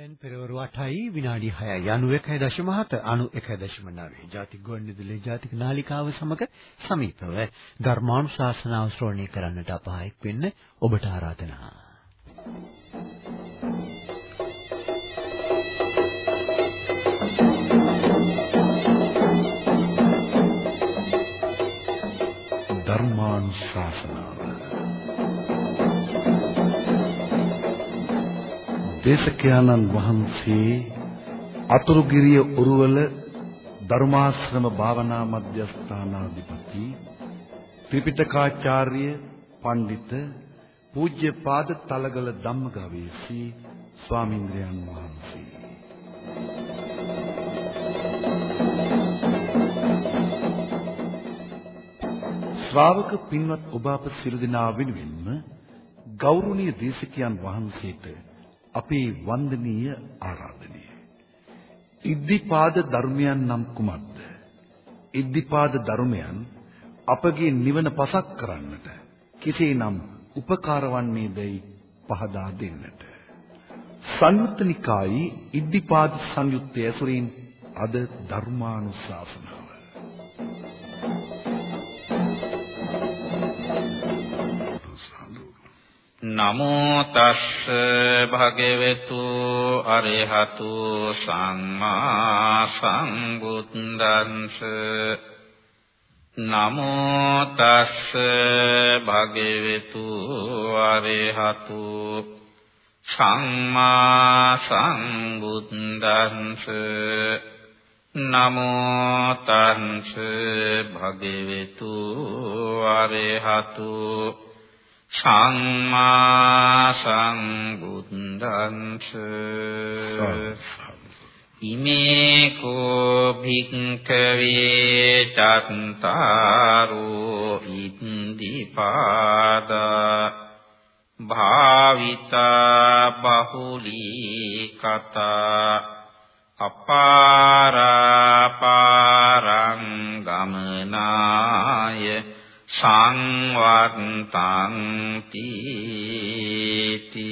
දැන් පෙරවරු 8යි විනාඩි 6යි 91.7 91.9 ජාතික ගුවන්විදුලි ජාතික නාලිකාව සමග සමීපව ධර්මානුශාසනාව ශ්‍රවණය කරන්නට අපහායක් වෙන්න ඔබට ආරාධනා. ධර්මානුශාසනාව දේශකයාණන් වහන්සේ අතුරුගිරිය උරුවල ධර්මාශ්‍රම භාවනා මධ්‍යස්ථානාධිපති ත්‍රිපිටකාචාර්ය පඬිත පූජ්‍යපාද තලගල ධම්මගවීසී ස්වාමීන්ද්‍රයන් වහන්සේ. ශ්‍රාවක පින්වත් ඔබ අප සියලු දෙනා වෙනුවෙන්ම ගෞරවනීය දේශකයන් වහන්සේට අපේ වන්දනීය ආරාධනය. ඉද්ධිපාද ධර්මයන් නම් කුමක්ද? ඉද්ධිපාද ධර්මයන් අපගේ නිවන පසක් කරන්නට කෙසේනම් උපකාර වන්නේදයි පහදා දෙන්නට. සංයුත්ත නිකායේ ඉද්ධිපාද සංයුත්තය ඇසුරින් අද ධර්මානුශාසනාව නමෝ තස්ස භගවතු අරහතු සම්මා සම්බුද්දන්ස නමෝ තස්ස භගවතු අරහතු සම්මා සම්බුද්දන්ස නමෝ තස්ස භගවතු අරහතු සම්මා සංබුද්දන්ස ඉමේ කෝ භික්ඛවේ චත්තාරෝ ඉන්දිපාදා භාවිතා බහුලී කතා අපාරාපාරං ගමනාය සංවත්තං තීති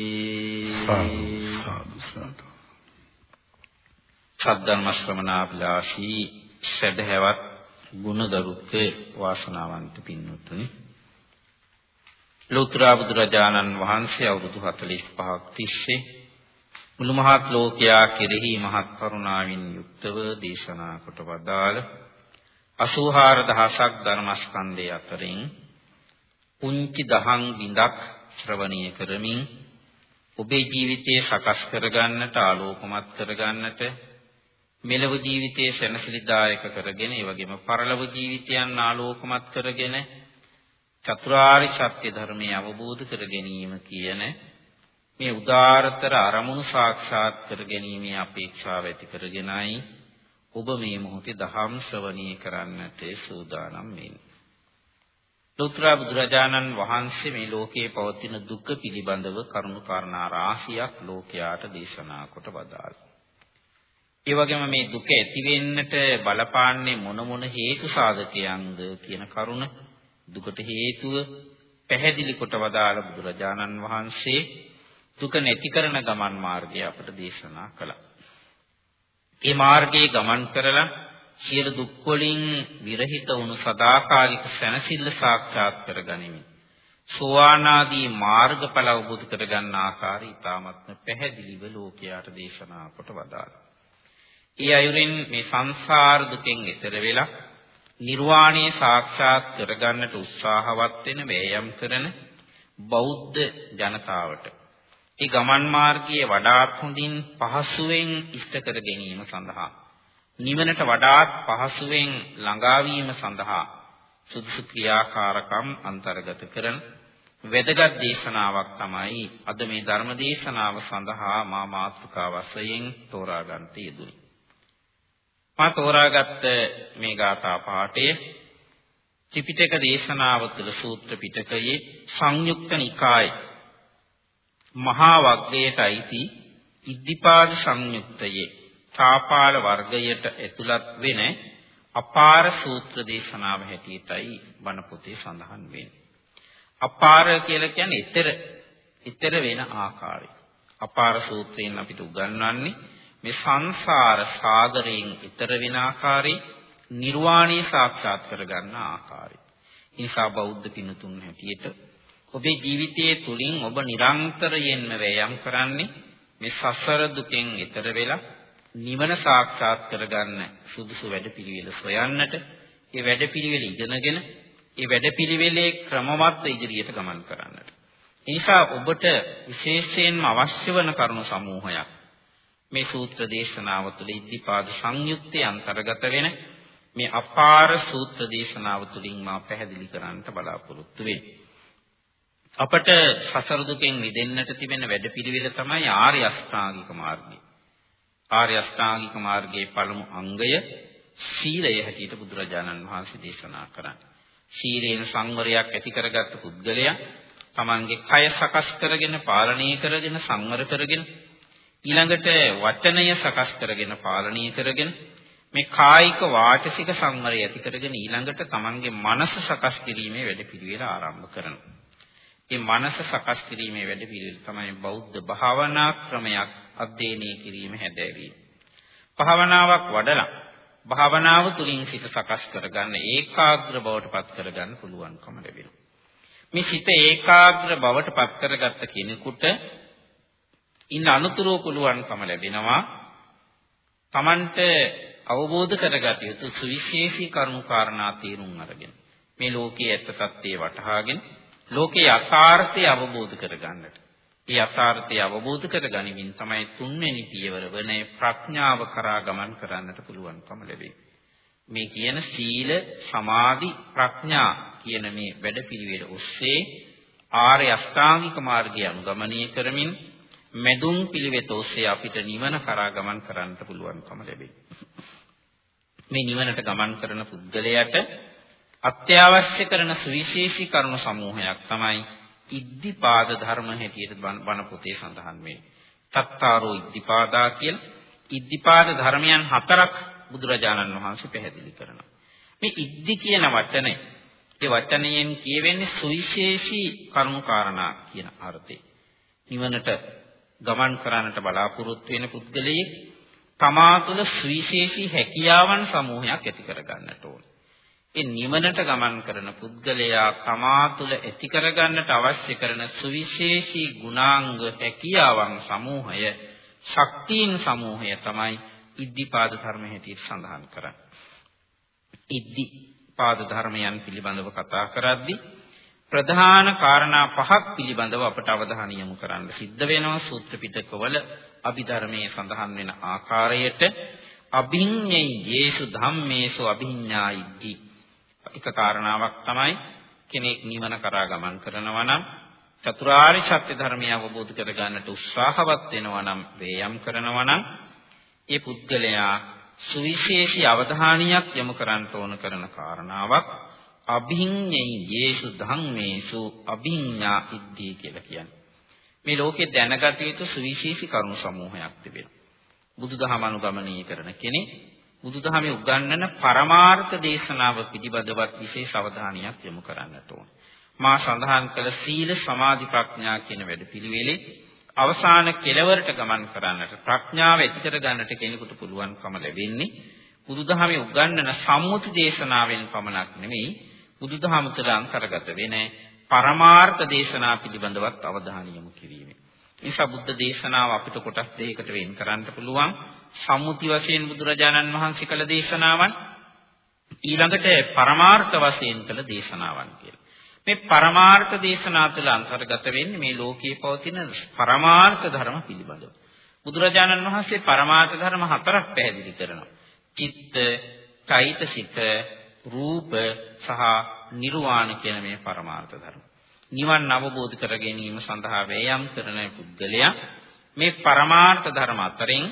සද්ධර්ම ශ්‍රමණාභිලාෂී සදහැවත් ගුණදරුත්ව වාසනාවන්ත පින්වත්නි. ලෝතර බුදුරජාණන් වහන්සේ අවුරුදු 45ක් තිස්සේ මුළු මහත් ලෝකයා කෙරෙහි මහත් කරුණාවෙන් යුක්තව දේශනා කොට වදාළ 84000ක් ධර්මස්කන්ධය අතරින් පුංචි දහං බිඳක් ශ්‍රවණීය කරමින් ඔබේ ජීවිතය සකස් කරගන්නට ආලෝකමත් කරගන්නට මෙලව ජීවිතයේ සැනසෙලිදායක කරගෙන ඒ වගේම පරලොව ජීවිතයන් ආලෝකමත් කරගෙන චතුරාර්ය සත්‍ය ධර්මය අවබෝධ කර ගැනීම කියන මේ උදාාරතර අරමුණු සාක්ෂාත් කර ගැනීමේ අපේක්ෂාව ඇති කරගෙනයි ඔබ මේ මොහොතේ දහම් ශ්‍රවණී කරන්නට සූදානම් වෙන්නේ. ලෝතර බුදුරජාණන් වහන්සේ මේ ලෝකයේ පවතින දුක පිළිබඳව කරුණු කාරණා රාශියක් ලෝකයාට දේශනා කොට වදාළා. ඒ වගේම මේ දුක ඇති වෙන්නට බලපාන්නේ මොන මොන හේතු සාධකයන්ද කියන කරුණ දුකට හේතුව පැහැදිලි කොට වදාළ බුදුරජාණන් වහන්සේ දුක නැති කරන ගමන් මාර්ගය අපට දේශනා කළා. ඒ මාර්ගයේ ගමන් කරලා සියලු දුක් වලින් විරහිත වුණු සදාකාලික සැනසෙල්ල සාක්ෂාත් කරගනිමින් සෝවාන් ආදී මාර්ගඵල අවබෝධ කරගන්න ආකාරය ඊ타මත්ම පැහැදිලිව ලෝකයාට දේශනා කොට වදාළා. ඒ අයුරින් මේ සංසාර දුකෙන් එතර වෙලා නිර්වාණය සාක්ෂාත් කරගන්නට උත්සාහවත් වෙන වෑයම් කරන බෞද්ධ ජනතාවට ඒ ගමන් මාර්ගයේ වඩාත් හොඳින් පහසුවෙන් ඉෂ්ට කර ගැනීම සඳහා නිවනට වඩාත් පහසුවෙන් ළඟා වීම සඳහා සුදුසු ක්‍රියාකාරකම් අන්තර්ගත කරන වැදගත් දේශනාවක් තමයි අද මේ ධර්ම දේශනාව සඳහා මා මාතෘකා වශයෙන් තෝරා ගන්නට යෙදුනේ. මා තෝරාගත්ත මේ ගාථා පාඨය ත්‍රිපිටක දේශනාව තුළ සූත්‍ර පිටකයේ සංයුක්ත නිකායේ මහා වග්ගයට අයිති ඉද්ධිපාද සංයුක්තයේ තාපාල වර්ගයට ඇතුළත් වෙන අපාර සූත්‍ර දේශනාව හැටියටයි බණ පොතේ සඳහන් වෙන්නේ. අපාර කියලා කියන්නේ ඊතර ඊතර වෙන ආකාරය. අපාර සූත්‍රයෙන් අපිට උගන්වන්නේ මේ සංසාර සාගරයෙන් ඈතර වෙන ආකාරයේ නිර්වාණය සාක්ෂාත් කරගන්න ආකාරය. නිසා බෞද්ධ පින්තුන් හැටියට ඔබේ ජීවිතයේ තුලින් ඔබ නිරන්තරයෙන්ම වෑයම් කරන්නේ මේ සසර දුකෙන් ඈතර වෙලා නිවන සාක්ෂාත් කරගන්න සුදුසු වැඩපිළිවෙල සොයන්නට ඒ වැඩපිළිවෙල ඉගෙනගෙන ඒ වැඩපිළිවෙලේ ක්‍රමවත් ඉදිරියට ගමන් කරන්නට. ඒ නිසා ඔබට විශේෂයෙන්ම අවශ්‍ය වන කරුණු සමූහයක් මේ සූත්‍ර දේශනාව තුළ ඉද්ධිපාද සංයුත්තේ අන්තර්ගත වෙන මේ අපාර සූත්‍ර දේශනාව තුළින් මා පැහැදිලි කරන්නට බලාපොරොත්තු වෙන්නේ. අපට සසර දුකෙන් මිදෙන්නට තිබෙන වැඩපිළිවෙල තමයි ආර්ය අෂ්ටාංගික මාර්ගය. ආර්ය අෂ්ටාංගික මාර්ගයේ පළමු අංගය සීලය හැටියට බුදුරජාණන් වහන්සේ දේශනා කරන්නේ. සීලයෙන් සංවරයක් ඇති කරගත්ත පුද්ගලයා තමන්ගේ කය සකස් කරගෙන පාලනය කරගෙන සංවර කරගෙන ඊළඟට වචනය සකස් කරගෙන පාලනය කරගෙන මේ කායික වාචසික සංවරය ඇති කරගෙන ඊළඟට තමන්ගේ මනස සකස් කිරීමේ වැඩපිළිවෙල ආරම්භ කරනවා. මේ මනස සකස් කිරීමේ වැඩපිළිවෙල තමයි බෞද්ධ භාවනා ක්‍රමයක් අධ්‍යයනය කිරීම හැදෑරීම. භාවනාවක් වඩලා භාවනාව තුළින් සිත සකස් කරගන්න ඒකාග්‍ර බවට පත් කරගන්න පුළුවන්කම ලැබෙනවා. මේ සිත ඒකාග්‍ර බවට පත් කරගත්ත කෙනෙකුට ඉන්න අනුතුරව පුළුවන්කම ලැබෙනවා Tamanට අවබෝධ කරගත යුතු සුවිශේෂී කරුණු කාරණා තේරුම් අරගෙන මේ ලෝකයේ ඇත්ත తත්ත්වය වටහාගෙන ලෝකේ යථාර්ථය අවබෝධ කරගන්නට. ඒ යථාර්ථය අවබෝධ කරගනිමින් තමයි තුන්වෙනි පියවර වන ප්‍රඥාව කරා ගමන් කරන්නට පුළුවන්කම ලැබෙන්නේ. මේ කියන සීල, සමාධි, ප්‍රඥා කියන මේ වැඩපිළිවෙල ඔස්සේ ආර්ය අෂ්ටාංගික මාර්ගය අනුගමනය කරමින් මෙදුම් පිළිවෙත ඔස්සේ අපිට නිවන කරා ගමන් කරන්නට පුළුවන්කම ලැබේ. මේ නිවනට ගමන් කරන පුද්ගලයාට අත්‍යවශ්‍ය කරන සුවිශේෂී කරුණු සමූහයක් තමයි ඉද්ධිපාද ධර්ම හැටියට බණ පොතේ සඳහන් වෙන්නේ. තත්තාරෝ ඉද්ධිපාදා කියලා ඉද්ධිපාද ධර්මයන් හතරක් බුදුරජාණන් වහන්සේ පැහැදිලි කරනවා. මේ ඉද්ධි කියන වචනේ ඒ වචනයෙන් කියවෙන්නේ සුවිශේෂී කරුණු කාරණා කියන අර්ථය. නිවනට ගමන් කරන්නට බලාපොරොත්තු වෙන පුද්ගලයෙක් තමා තුළ සුවිශේෂී හැකියාවන් සමූහයක් ඇති කර ගන්නට ඕන. ඒ නිවනට ගමන් කරන පුද්ගලයා තමා තුළ ඇති කරගන්නට අවශ්‍ය කරන සුවිශේෂී ගුණාංග හැකියාවන් සමූහය ශක්තියින් සමූහය තමයි ඉද්ධිපාද ධර්ම හැටියට සඳහන් කරන්නේ. ඉද්ධිපාද ධර්මයන් පිළිබඳව කතා කරද්දී ප්‍රධාන කාරණා පහක් පිළිබඳව අපට අවධානය යොමු කරන්න සිද්ධ වෙනවා සූත්‍ර පිටකවල අභිධර්මයේ සඳහන් වෙන ආකාරයට අභිඤ්ඤේ යේසු ධම්මේසු අභිඤ්ඤා ඉද්ධි එක කාරණාවක් තමයි කෙනෙක් නිවන කරා ගමන් කරනවා නම් චතුරාර්ය සත්‍ය ධර්මය අවබෝධ කරගන්නට උත්සාහවත් වෙනවා නම් වේයම් කරනවා නම් ඒ පුද්ගලයා සුවිශේෂී අවධානයක් යොමු කරන්න ඕන කරන කාරණාවක් අභිඤ්ඤයි යේසු ධම්මේසු අභිඤ්ඤා ඉද්ධි කියලා කියන්නේ. මේ ලෝකේ දැනගත යුතු සුවිශේෂී කරුණු සමූහයක් තිබෙනවා. බුදුදහම අනුගමනය කරන කෙනෙක් බුදුදහමේ උගන්වන පරමාර්ථ දේශනාව පිළිබඳවත් විශේෂ අවධානයක් යොමු කරන්නට ඕන. මා සඳහන් කළ සීල සමාධි ප්‍රඥා කියන වැඩපිළිවෙලේ අවසාන කෙලවරට ගමන් කරන්නට ප්‍රඥාව ඇති කර ගන්නට කෙනෙකුට පුළුවන්කම ලැබෙන්නේ බුදුදහමේ උගන්වන සම්මුති දේශනාවෙන් පමණක් නෙමෙයි බුදුදහම තුළ අන්තර්ගත වෙන පරමාර්ථ දේශනා පිළිබඳවත් අවධානය යොමු කිරීම. නිසා බුද්ධ දේශනාව අපිට කොටස් දෙකකට වෙන් කරන්න පුළුවන්. සම්මුති වශයෙන් බුදුරජාණන් වහන්සේ කළ දේශනාවන් ඊළඟට පරමාර්ථ වශයෙන් කළ දේශනාවන් කියලා. මේ පරමාර්ථ දේශනා තුළ අන්තර්ගත වෙන්නේ මේ ලෝකයේ පවතින පරමාර්ථ ධර්ම පිළිබඳව. බුදුරජාණන් වහන්සේ පරමාර්ථ ධර්ම හතරක් පැහැදිලි කරනවා. චිත්ත, චෛතසික, රූප සහ නිර්වාණ කියන මේ පරමාර්ථ ධර්ම. නිවන් අවබෝධ කර ගැනීම සඳහා වෑයම් කරන පුද්ගලයා මේ පරමාර්ථ ධර්ම අතරින්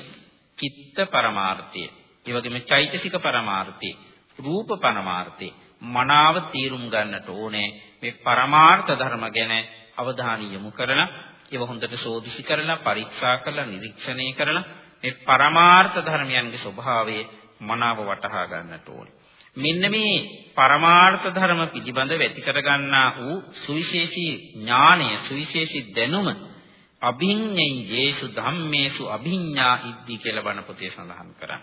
චිත්ත පරමාර්ථය, ඒ වගේම චෛතසික පරමාර්ථය, රූප පරමාර්ථය මනාව තීරුම් ගන්නට ඕනේ මේ පරමාර්ථ ධර්ම ගැන අවධානය යොමු කරලා ඒව හොඳට සෝදිසි කරලා පරීක්ෂා කරලා නිරීක්ෂණය කරලා මේ පරමාර්ථ ධර්මයන්ගේ ස්වභාවය මනාව වටහා ගන්නට ඕනේ. මෙන්න මේ පරමාර්ථ ධර්ම පිළිබඳ වැති කරගන්නා වූ සුවිශේෂී ඥානය සුවිශේෂී දැනුම අභිඤ්ඤේයේසු ධම්මේසු අභිඤ්ඤා ඉද්දි කියලා බණ පොතේ සඳහන් කරන්නේ.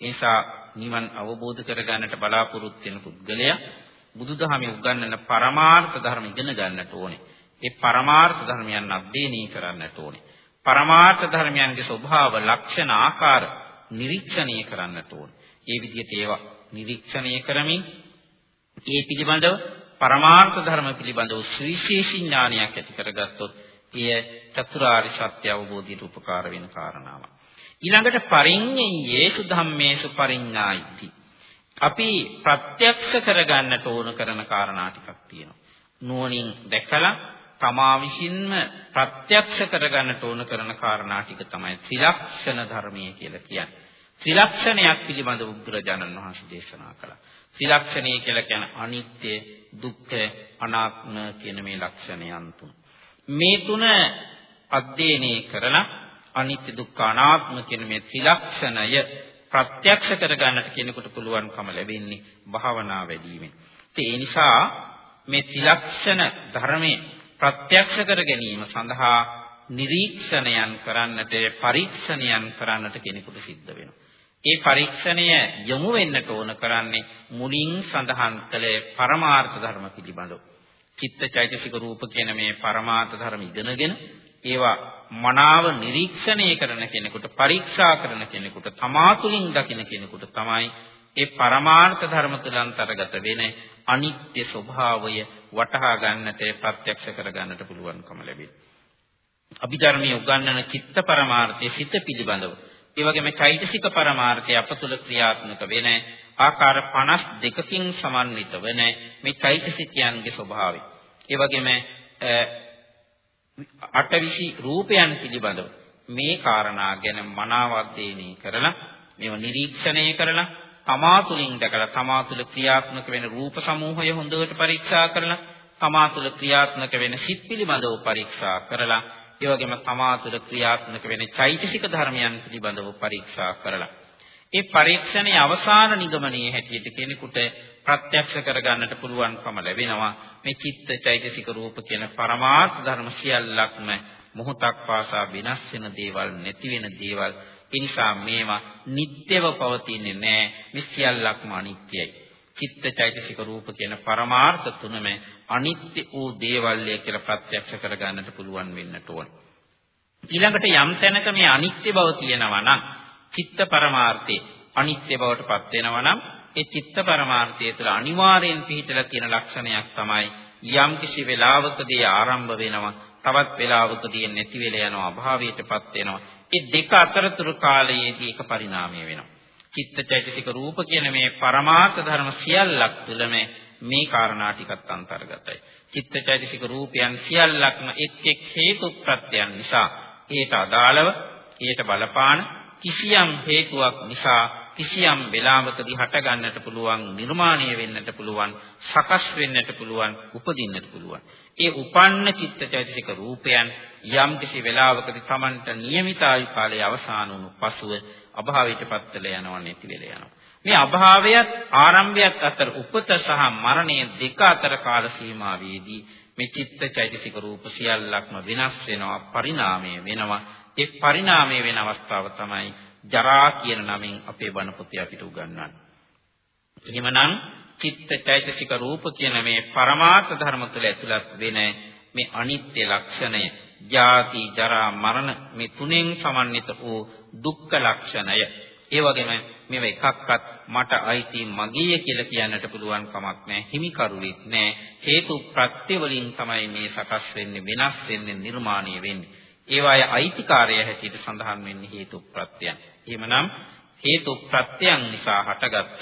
ඒ නිසා නිවන් අවබෝධ කරගන්නට බලාපොරොත්තු වෙන පුද්ගලයා බුදුදහමේ උගන්වන පරමාර්ථ ධර්ම ඉගෙන ගන්නට ඕනේ. ඒ පරමාර්ථ ධර්මයන් අධ්‍යයනය කරන්නට ඕනේ. පරමාර්ථ ධර්මයන්ගේ ස්වභාව, ලක්ෂණ, ආකාර නිරීක්ෂණය කරන්නට ඕනේ. ඒ විදිහට ඒවා නිරීක්ෂණය කරමින් ඒ පිළිබඳව පරමාර්ථ ධර්ම පිළිබඳව සුවිශේෂී ඥානයක් ඇති කරගත්තොත් එය චතුරාර්ය සත්‍ය අවබෝධයට උපකාර වෙන කාරණාවක්. ඊළඟට පරිඤ්ඤේසු ධම්මේසු පරිඤ්ඤායිති. අපි ප්‍රත්‍යක්ෂ කරගන්නට ඕන කරන කාරණා ටිකක් තියෙනවා. නුවණින් දැකලා තමා විසින්ම ප්‍රත්‍යක්ෂ කරගන්නට ඕන කරන කාරණා ටික තමයි ත්‍රිලක්ෂණ ධර්මයේ කියලා කියන්නේ. ත්‍රිලක්ෂණයක් පිළිබඳ බුදුරජාණන් වහන්සේ දේශනා කළා. ත්‍රිලක්ෂණය කියලා කියන්නේ අනිත්‍ය, දුක්ඛ, අනාත්ම කියන මේ ලක්ෂණයන් තුන. මේ තුන අධ්‍යයනය කරලා අනිත්‍ය දුක්ඛ අනාත්ම කියන මේ ත්‍රිලක්ෂණය ප්‍රත්‍යක්ෂ කරගන්නට කෙනෙකුට පුළුවන්කම ලැබෙන්නේ භාවනා වැඩිමෙන්. ඒ නිසා මේ ත්‍රිලක්ෂණ ධර්මයේ ප්‍රත්‍යක්ෂ කර ගැනීම සඳහා නිරීක්ෂණයන් කරන්නට පරීක්ෂණයන් කරන්නට කෙනෙකුට සිද්ධ වෙනවා. ඒ පරීක්ෂණය යොමු වෙන්නට ඕන කරන්නේ මුලින් සඳහන් කළේ පරමාර්ථ ධර්ම පිළිබඳව. චිත්තචෛතසික රූප කියන මේ පරමාර්ථ ධර්ම ඉගෙනගෙන ඒවා මනාව නිරීක්ෂණය කරන කෙනෙකුට පරීක්ෂා කරන කෙනෙකුට තමා තුළින් දකින කෙනෙකුට තමයි ඒ පරමාර්ථ ධර්ම තුළ අන්තර්ගත වෙන අනිත්‍ය ස්වභාවය වටහා ගන්නට ප්‍රත්‍යක්ෂ කර ගන්නට පුළුවන්කම ලැබෙනවා. අභිධර්මයේ උගන්වන චිත්ත පරමාර්ථයේ සිත පිළිබඳව ඒ වගේම චෛතසික පරමාර්ථය අප තුළ ක්‍රියාත්මක වෙන ආකාර 52කින් සමන්විත වෙන මේ චෛතසිකයන්ගේ ස්වභාවය. ඒ වගේම අටවිසි රූපයන් පිළිබඳව මේ කාරණා ගැන මනාව අධ්‍යයනය කරලා මේව නිරීක්ෂණය කරලා තමා තුළින් දැකලා තමා තුළ ක්‍රියාත්මක වෙන රූප සමූහය හොඳට පරීක්ෂා කරලා තමා තුළ ක්‍රියාත්මක වෙන සිත් පිළිබඳව පරීක්ෂා කරලා ඒ වගේම තමා තුළ ක්‍රියාත්මක වෙන චෛතසික ධර්මයන් පිළිබඳව පරීක්ෂා කරලා. ඒ පරීක්ෂණයේ අවසාන නිගමනයේ හැටියට කෙනෙකුට ප්‍රත්‍යක්ෂ කරගන්නට පුළුවන්කම ලැබෙනවා. මේ චිත්ත චෛතසික රූප කියන පරමාර්ථ ධර්ම සියල්ලක්ම මොහොතක් පාසා විනාශ වෙන දේවල් නැති වෙන දේවල්. ඒ නිසා මේවා නිට්ටයව පවතින්නේ නැහැ. මේ සියල්ලක්ම අනිත්‍යයි. චිත්ත චෛතසික රූප කියන පරමාර්ථ තුනම අනිත්‍ය වූ දේවල්ය කියලා ප්‍රත්‍යක්ෂ කරගන්නට පුළුවන් වෙන්නට ඕන. ඊළඟට යම් තැනක මේ අනිත්‍ය බව තියෙනවා නම් චිත්ත පරමාර්ථේ අනිත්‍ය බවට පත් වෙනවා නම් ඒ චිත්ත පරමාර්ථය තුළ අනිවාර්යෙන් පිහිටලා තියෙන ලක්ෂණයක් තමයි යම් කිසි වෙලාවකදී ආරම්භ වෙනවා තවත් වෙලාවකදී නැති වෙලා යනවා අභාවයටපත් වෙනවා ඒ දෙක අතරතුරු කාලයේදී එක පරිණාමය වෙනවා චිත්තචෛතසික රූප කියන මේ පරමාර්ථ ධර්ම සියල්ලක් තුළම මේ කාරණා ටිකත් අන්තර්ගතයි. චිත්තචෛතසික රූපයන් සියල්ලක්ම එක් එක් හේතු ප්‍රත්‍යයන් නිසා ඒට අදාළව ඒට බලපාන කිසියම් හේතුවක් නිසා කිසියම් වෙලාවකදී හට ගන්නට පුළුවන් නිර්මාණය වෙන්නට පුළුවන් සකස් වෙන්නට පුළුවන් උපදින්නට පුළුවන් ඒ උපන්න චිත්තචෛතසික රූපයන් යම් කිසි වෙලාවකදී Tamanට નિયમિત ආයු කාලයේ අවසන් වුණු පසුව අභාවයටපත් වෙලා යනවා නැති වෙලා යනවා. මේ අභාවයත් ආරම්භයත් අතර උපත සහ මරණය දෙක අතර කාල සීමාවේදී මේ චිත්ත චෛතසික රූප සියල්ලක්ම වෙනස් වෙනවා පරිණාමය වෙනවා. ඒ පරිණාමය වෙන අවස්ථාව තමයි ජරා කියන නමින් අපේ බණ පොතේ අපිට උගන්වන්නේ. එහෙමනම් චිත්ත චෛතසික රූප කියන මේ පරමාර්ථ ධර්ම තුළ ඇතුළත් වෙන මේ අනිත්‍ය ලක්ෂණය ජාති ජරා මරණ මේ තුනෙන් සමන්විත වූ දුක්ඛ ලක්ෂණය. ඒ වගේම මේව එකක්වත් මට අයිති මගේය කියලා කියන්නට පුළුවන් කමක් නැහැ. හිමිකරුවෙක් නැහැ. හේතු ප්‍රත්‍ය වලින් තමයි මේ සකස් වෙන්නේ, වෙනස් වෙන්නේ, නිර්මාණය වෙන්නේ. ඒවායේ අයිතිකාරය හැටියට සඳහන් වෙන්නේ හේතු ප්‍රත්‍යයන්. එහෙමනම් හේතු ප්‍රත්‍යයන් නිසා හටගත්ත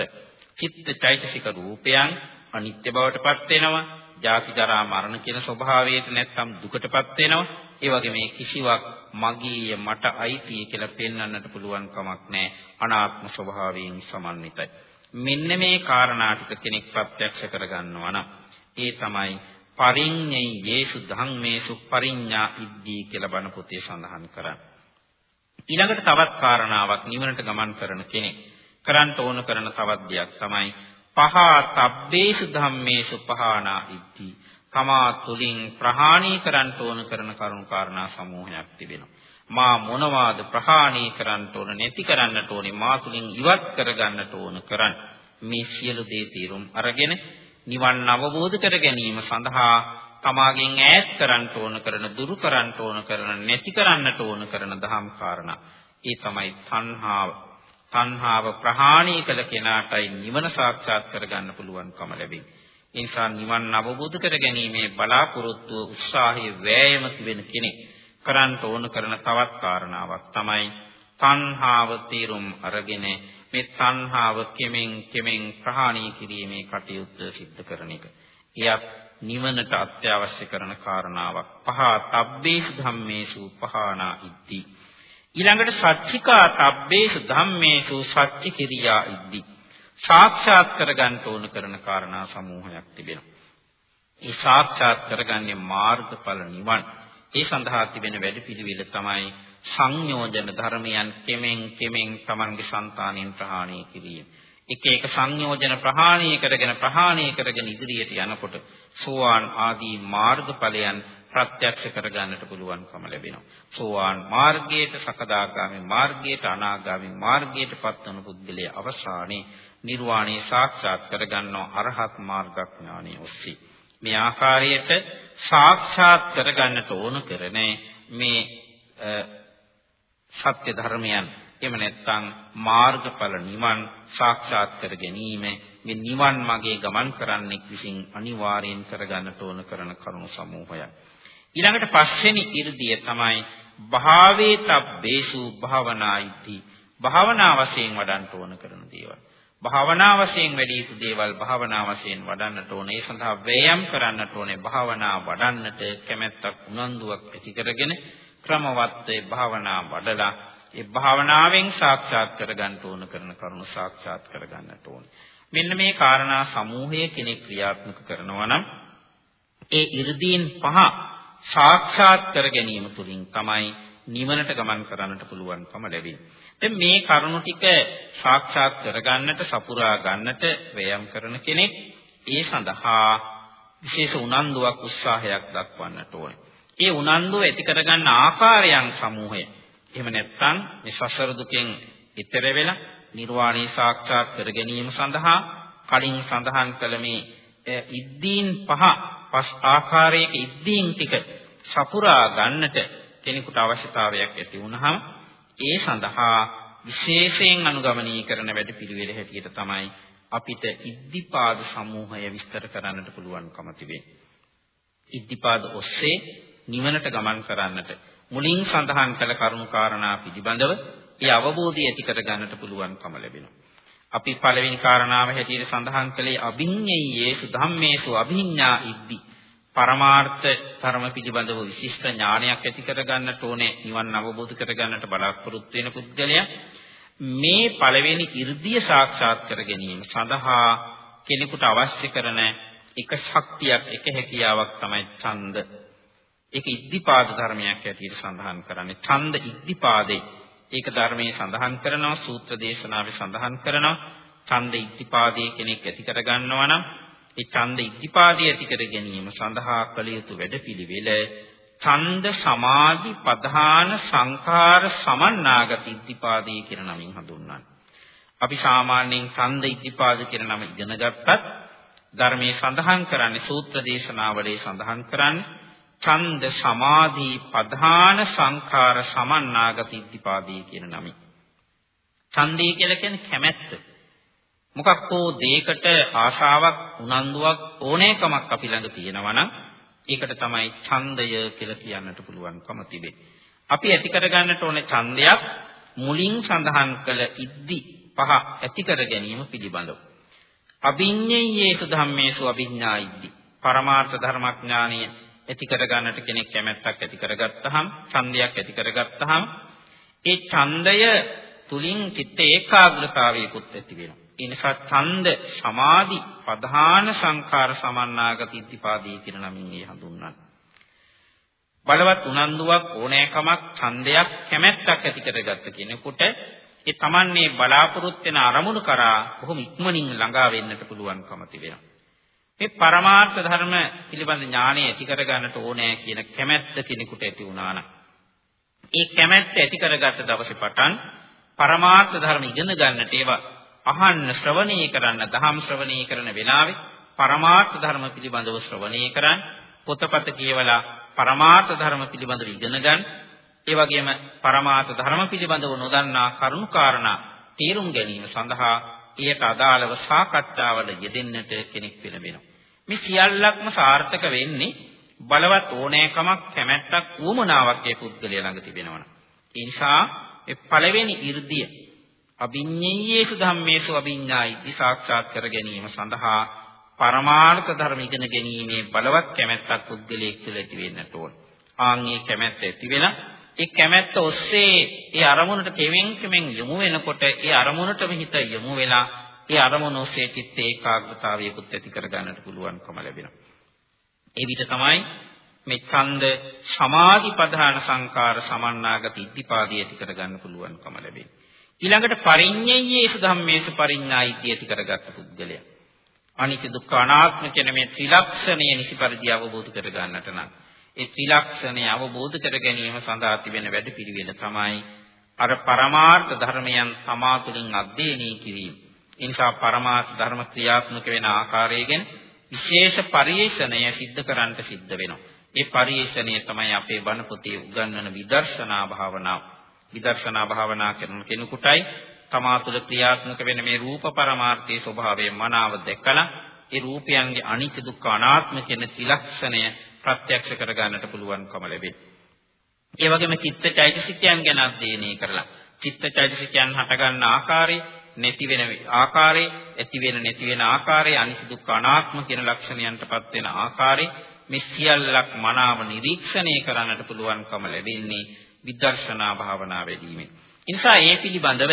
චිත්ත චෛතසික රූපයන් අනිත්‍ය බවට පත් වෙනවා. ජාති ජරා මරණ කියන ස්වභාවයට නැත්තම් දුකටපත් වෙනවා. ඒ වගේ මේ කිසිවක් මගීය මට අයිති කියලා පෙන්වන්නට පුළුවන් කමක් නැහැ. අනාත්ම ස්වභාවයෙන් සමන්විතයි. මෙන්න මේ කාරණා ටික කෙනෙක් ප්‍රත්‍යක්ෂ කරගන්නවා නම් ඒ තමයි පරිඤ්ඤේ යේසු ධම්මේසු පරිඤ්ඤා ඉද්දී කියලා බණ පොතේ සඳහන් කරන්නේ. ඊළඟට තවත් කාරණාවක් නිවනට ගමන් කරන කෙනෙක් කරන්න ඕන කරන තවත් දෙයක් තමයි පහා තබ්බේසු ධම්මේසු පහානා ඉද්දී තමා තුලින් ප්‍රහාණය කරන්න ඕන කරන කරුණු කාරණා සමූහයක් තිබෙනවා. මා මොනවාද ප්‍රහාණය කරන්න ඕන නැති කරන්නට ඕනේ මා තුලින් ඉවත් කරගන්නට ඕන කරන්න. මේ සියලු දේ තීරුම් අරගෙන නිවන් අවබෝධ කර ගැනීම සඳහා තමාගෙන් ඈත් කරන්න ඕන කරන දුරු කරන්න ඕන කරන නැති කරන්නට ඕන කරන දහම් කාරණා. ඒ තමයි තණ්හාව. තණ්හාව ප්‍රහාණය කළ කෙනාටයි නිවන සාක්ෂාත් කරගන්න පුළුවන්කම ලැබෙන්නේ. ඒ නිසා නිවන් අවබෝධ කර ගැනීමේ බලාපොරොත්තු උත්සාහය වෑයම තිබෙන කෙනෙක් කරන්න ඕන කරන තවත් කාරණාවක් තමයි තණ්හාව තීරුම් අරගෙන මේ තණ්හාව කෙමෙන් කෙමෙන් ප්‍රහාණය කිරීමේ කටයුත්ත සිද්ධ කරන එක. එයත් නිවනට අත්‍යවශ්‍ය කරන කාරණාවක්. පහ තබ්බේසු ධම්මේසු පහනා ඉද්දි. ඊළඟට සච්චිකා තබ්බේසු ධම්මේසු සච්චි කිරියා ඉද්දි. සාක්ෂාත් කරගන්න ඕන කරන කාරණා සමූහයක් තිබෙනවා. ඒ සාක්ෂාත් කරගන්නේ මාර්ගඵල නිවන්. ඒ සඳහා තිබෙන වැඩපිළිවෙල තමයි සංයෝජන ධර්මයන් කෙමෙන් කෙමෙන් Tamanගේ సంతානෙන් ප්‍රහාණය කිරීම. එක එක සංයෝජන ප්‍රහාණය කරගෙන ප්‍රහාණය කරගෙන ඉදිරියට යනකොට සෝවාන් ආදී මාර්ගඵලයන් ප්‍රත්‍යක්ෂ කරගන්නට පුළුවන්කම ලැබෙනවා. සෝවාන් මාර්ගයට, සකදාගාමී මාර්ගයට, අනාගාමී මාර්ගයට පත්වන පුද්ගලයා අවසානයේ නිර්වාණය සාක්ෂාත් කරගන්නව අරහත් මාර්ගඥානය ඔස්සේ. මේ ආකාරයට සාක්ෂාත් කරගන්නට ඕන කරන මේ සත්‍ය ධර්මයන් එහෙම නැත්නම් මාර්ගඵල නිවන් සාක්ෂාත් කර ගැනීම මේ නිවන් මාගේ ගමන් කරන්නෙක් විසින් අනිවාර්යෙන් කරගන්නට ඕන කරන කරුණු සමූහයක්. ඊළඟට පස්වෙනි 이르දිය තමයි භාවේ තබ්බේසු භාවනායිති භාවනා වශයෙන් වඩන්න ඕන කරන දේවල්. භාවනා වශයෙන් වැඩි යුතු දේවල් භාවනා වශයෙන් වඩන්නට ඕනේ. ඒ සඳහා වෑයම් කරන්නට ඕනේ. භාවනා වඩන්නට කැමැත්තක් උනන්දුවක් ඇති කරගෙන ක්‍රමවත් ඒ භාවනා වඩලා ඒ භාවනාවෙන් සාක්ෂාත් කරගන්න ඕන කරන කරුණු සාක්ෂාත් කරගන්නට ඕනේ. මෙන්න මේ කාරණා සමූහය කෙනෙක් ක්‍රියාත්මක කරනවා නම් ඒ 이르දීන් පහ සාක්ෂාත් කර ගැනීම තුළින් තමයි නිවනට ගමන් කරන්නට පුළුවන්කම ලැබෙන්නේ. දැන් මේ කරුණු ටික සාක්ෂාත් කරගන්නට සපුරා ගන්නට වෑයම් කරන කෙනෙක් ඒ සඳහා විශේෂ උනන්දුවක් උත්සාහයක් දක්වන්නට ඕනේ. ඒ උනන්දුව ඇති කරගන්න ආකාරයන් සමූහය. එහෙම නැත්නම් මේ සසර දුකෙන් ඈතර වෙලා නිර්වාණය සාක්ෂාත් කර ගැනීම සඳහා කලින් සඳහන් කළ මේ ඉද්දීන් පහ පස් ආකාරයක ඉද්දීන් ටික සපුරා ගන්නට කෙනෙකුට අවශ්‍යතාවයක් ඇති වුනහම ඒ සඳහා විශේෂයෙන් අනුගමනය කරන වැඩපිළිවෙල හැටියට තමයි අපිට ඉද්ධිපාද සමූහය විස්තර කරන්නට පුළුවන්කම තිබෙන්නේ. ඉද්ධිපාද ඔස්සේ නිවනට ගමන් කරන්නට මුලින් සඳහන් කළ කරුණු කාරණා පිළිබඳව ඒ අවබෝධය ඇති කර ගන්නට පුළුවන්කම ලැබෙනවා. අපි පළවෙනි කාරණාව හැටියට සඳහන් කළේ අභිඤ්ඤයේසු ධම්මේසු අභිඤ්ඤා ඉද්දි. පරමාර්ථ ධර්ම පිළිබඳව විශිෂ්ට ඥානයක් ඇති කර ගන්නට ඕනේ නිවන් අවබෝධ කර ගන්නට බලාපොරොත්තු වෙන පුද්ගලයා මේ පළවෙනි 이르දිය සාක්ෂාත් කර ගැනීම සඳහා කෙනෙකුට අවශ්‍ය කරන එක ශක්තියක් එක හැකියාවක් තමයි ඡන්ද ඒක ඉද්ධිපාද ධර්මයක් ඇටියට සඳහන් කරන්නේ. ඡන්ද ඉද්ධිපාදේ. ඒක ධර්මයේ සඳහන් කරනවා සූත්‍ර දේශනාවේ සඳහන් කරනවා. ඡන්ද ඉද්ධිපාදේ කෙනෙක් ඇති කර ගන්නවා නම් ඒ ඡන්ද ඉද්ධිපාදේ ඇති කර ගැනීම සඳහා කළ යුතු වැඩපිළිවෙල ඡන්ද සමාධි ප්‍රධාන සංඛාර සමන්නාගත ඉද්ධිපාදේ කියන නමින් හඳුන්වන්නේ. අපි සාමාන්‍යයෙන් ඡන්ද ඉද්ධිපාද කියන නම ඉගෙන ගත්තත් ධර්මයේ සඳහන් කරන්නේ සූත්‍ර දේශනාවලේ සඳහන් කරන්නේ ඡන්ද සමාධි ප්‍රධාන සංඛාර සමන්නාගත ඉද්ධිපාදී කියන නමයි. ඡන්දේ කියලා කියන්නේ කැමැත්ත. මොකක් හෝ දෙයකට ආශාවක් උනන්දුවක් ඕනෑකමක් අපි ළඟ තියෙනවා නම් ඒකට තමයි ඡන්දය කියලා කියන්නට පුළුවන්කම තිබෙන්නේ. අපි ඇති කරගන්නට ඕනේ ඡන්දයක් මුලින් සඳහන් කළ ඉද්දි පහ ඇති කර ගැනීම පිළිබඳව. අභිඤ්ඤයේසු ධම්මේසු අභිඥා ඉද්දි. පරමාර්ථ ධර්මඥානීය ඇති කර ගන්නට කෙනෙක් කැමැත්තක් ඇති කරගත්තහම ඡන්දයක් ඇති කරගත්තහම ඒ ඡන්දය තුලින් චිත්ත ඒකාග්‍රතාවයකුත් ඇති වෙනවා. ඒ නිසා ඡන්ද සමාධි ප්‍රධාන සංඛාර සමන්නාගත ඉද්ධිපාදී කියන නමින් ඒ හඳුන්වන්නේ. බලවත් උනන්දුවක් ඕනෑකමක් ඡන්දයක් කැමැත්තක් ඇති කරගත්ත කෙනෙකුට ඒ තමන්නේ බලාපොරොත්තු වෙන අරමුණු කරා බොහොම ඉක්මනින් ළඟා වෙන්නට පුළුවන්කම තිබෙනවා. මේ පරමාර්ථ ධර්ම පිළිබඳ ඥානය ඇති කරගන්නට ඕනෑ කියන කැමැත්ත කෙනෙකුට ඇති වුණා නම් ඒ කැමැත්ත ඇති කරගත්ත දවසේ පටන් පරමාර්ථ ධර්ම ඉගෙන ගන්නට ඒවා අහන්න ශ්‍රවණී කරන්න දහම් ශ්‍රවණී කරන වෙලාවේ පරමාර්ථ ධර්ම පිළිබඳව ශ්‍රවණී කරන්න පොතපත කියවලා පරමාර්ථ ධර්ම පිළිබඳව ඉගෙන ගන්න. ඒ වගේම පරමාර්ථ ධර්ම පිළිබඳව නොදන්නා කරුණු කාරණා තේරුම් ගැනීම සඳහා ඊට අදාළව සාකච්ඡාවල යෙදෙන්නට කෙනෙක් වෙනවා. මේ සියල්ලක්ම සාර්ථක වෙන්නේ බලවත් ඕනෑකමක් කැමැත්තක් උවමනාවක් ඒ පුද්ගලයා ළඟ තිබෙනවනේ. ඒ නිසා ඒ පළවෙනි 이르දිය අභිඤ්ඤේයේසු ධම්මේසු අභිඤ්ඤායිති සාක්ෂාත් කර ගැනීම සඳහා පරමාර්ථ ධර්ම ඉගෙන ගැනීමේ බලවත් කැමැත්තක් පුද්ගලයෙක් තුළ ඇති වෙන්නට ඕන. ආන්ගේ කැමැත්ත ඇති වෙලා ඒ කැමැත්ත ඔස්සේ ඒ අරමුණට කෙවෙන් කෙමෙන් යොමු වෙනකොට ඒ අරමුණටම හිත යොමු වෙලා ඒ අරමුණ ඔස්සේ චිත්ත ඒකාග්‍රතාවයකුත් ඇති කර ගන්නට පුළුවන්කම ලැබෙනවා. ඒ විදිහ තමයි මේ ඡන්ද සමාධි ප්‍රධාන සංකාර සමන්නාගත ඉද්ධිපාදී ඇති කර ගන්න පුළුවන්කම ලැබෙනවා. ඊළඟට පරිඤ්ඤයේසු ධම්මේසු පරිඤ්ඤායිති ඇති කරගත් පුද්ගලයා. අනිත්‍ය දුක්ඛ අනාත්ම කියන මේ ත්‍රිලක්ෂණය නිසිපරිදි අවබෝධ කර ගන්නට නම් ඒ ත්‍රිලක්ෂණය අවබෝධ කර ගැනීම සඳහා තිබෙන වැඩපිළිවෙල තමයි අර පරමාර්ථ ධර්මයන් තමා තුළින් අධ්‍යයනය කිරීම. ඒ නිසා පරමාර්ථ ධර්ම ක්‍රියාත්මක වෙන ආකාරය ගැන විශේෂ පරිේශණය සිද්ධ කරන්නට සිද්ධ වෙනවා. ඒ පරිේශණය තමයි අපේ බණ පොතේ උගන්වන විදර්ශනා භාවනාව. විදර්ශනා භාවනා කරන කෙනෙකුටයි තමා තුළ ක්‍රියාත්මක වෙන මේ රූප පරමාර්ථයේ ස්වභාවය මනාව දැකලා ඒ රූපයන්ගේ අනිත්‍ය දුක්ඛ අනාත්ම කියන ත්‍රිලක්ෂණය ප්‍රත්‍යක්ෂ කරගන්නට පුළුවන්කම ලැබේ. ඒ වගේම චිත්තචෛතසිකයන් ගැන අධ්‍යයනය කරලා චිත්තචෛතසිකයන් හටගන්න ආකාරය, නැති වෙන ආකාරය, ඇති වෙන නැති වෙන ආකාරය, අනිත්‍ය දුක්ඛ අනාත්ම කියන ලක්ෂණයන්ටපත් වෙන ආකාරය මේ සියල්ලක් මනාව නිරීක්ෂණය කරන්නට පුළුවන්කම ලැබෙන්නේ විදර්ශනා භාවනා වැඩිමෙන්. ඒ නිසා ඒ පිළිබඳව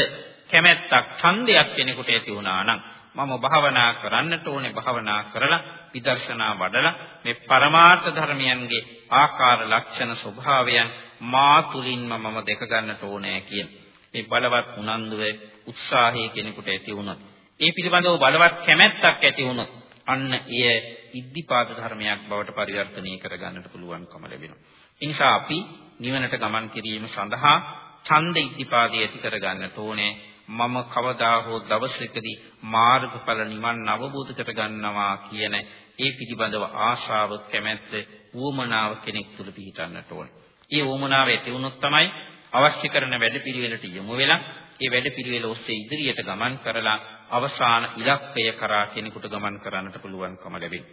කැමැත්තක් ඡන්දයක් කෙනෙකුට ඇති වුණා නම් මම භාවනා කරන්නට ඕනේ භාවනා කරලා විදර්ශනා වඩලා මේ පරමාර්ථ ධර්මයන්ගේ ආකාර ලක්ෂණ ස්වභාවයන් මා තුලින්ම මම දැක ගන්නට ඕනේ කියන මේ බලවත් උනන්දුවේ උත්සාහය කෙනෙකුට ඇති වුණොත් ඒ පිළිබඳව බලවත් කැමැත්තක් ඇති වුණොත් අන්න එය ඉද්ධිපාද ධර්මයක් බවට පරිවර්තනය කර ගන්නට පුළුවන්කම ලැබෙනවා. ඒ නිසා අපි නිවනට ගමන් කිරීම සඳහා ඡන්ද ඉද්ධිපාදය ඇති කර ගන්නට ඕනේ. මම කවදා හෝ දවසකදී මාර්ගඵල නිවන් අවබෝධ කර ගන්නවා කියන ඒ පිළිබඳව ආශාව කැමැත්ත ඌමනාව කෙනෙක් තුළ පිහිටන්නට ඕනේ. ඒ ඌමනාව ඇති වුණොත් තමයි අවශ්‍ය කරන වැඩපිළිවෙලට යොමු වෙලා ඒ වැඩපිළිවෙල ඔස්සේ ඉදිරියට ගමන් කරලා අවසාන ඉලක්කය කරා කෙනෙකුට ගමන් කරන්නට පුළුවන්කම ලැබෙන්නේ.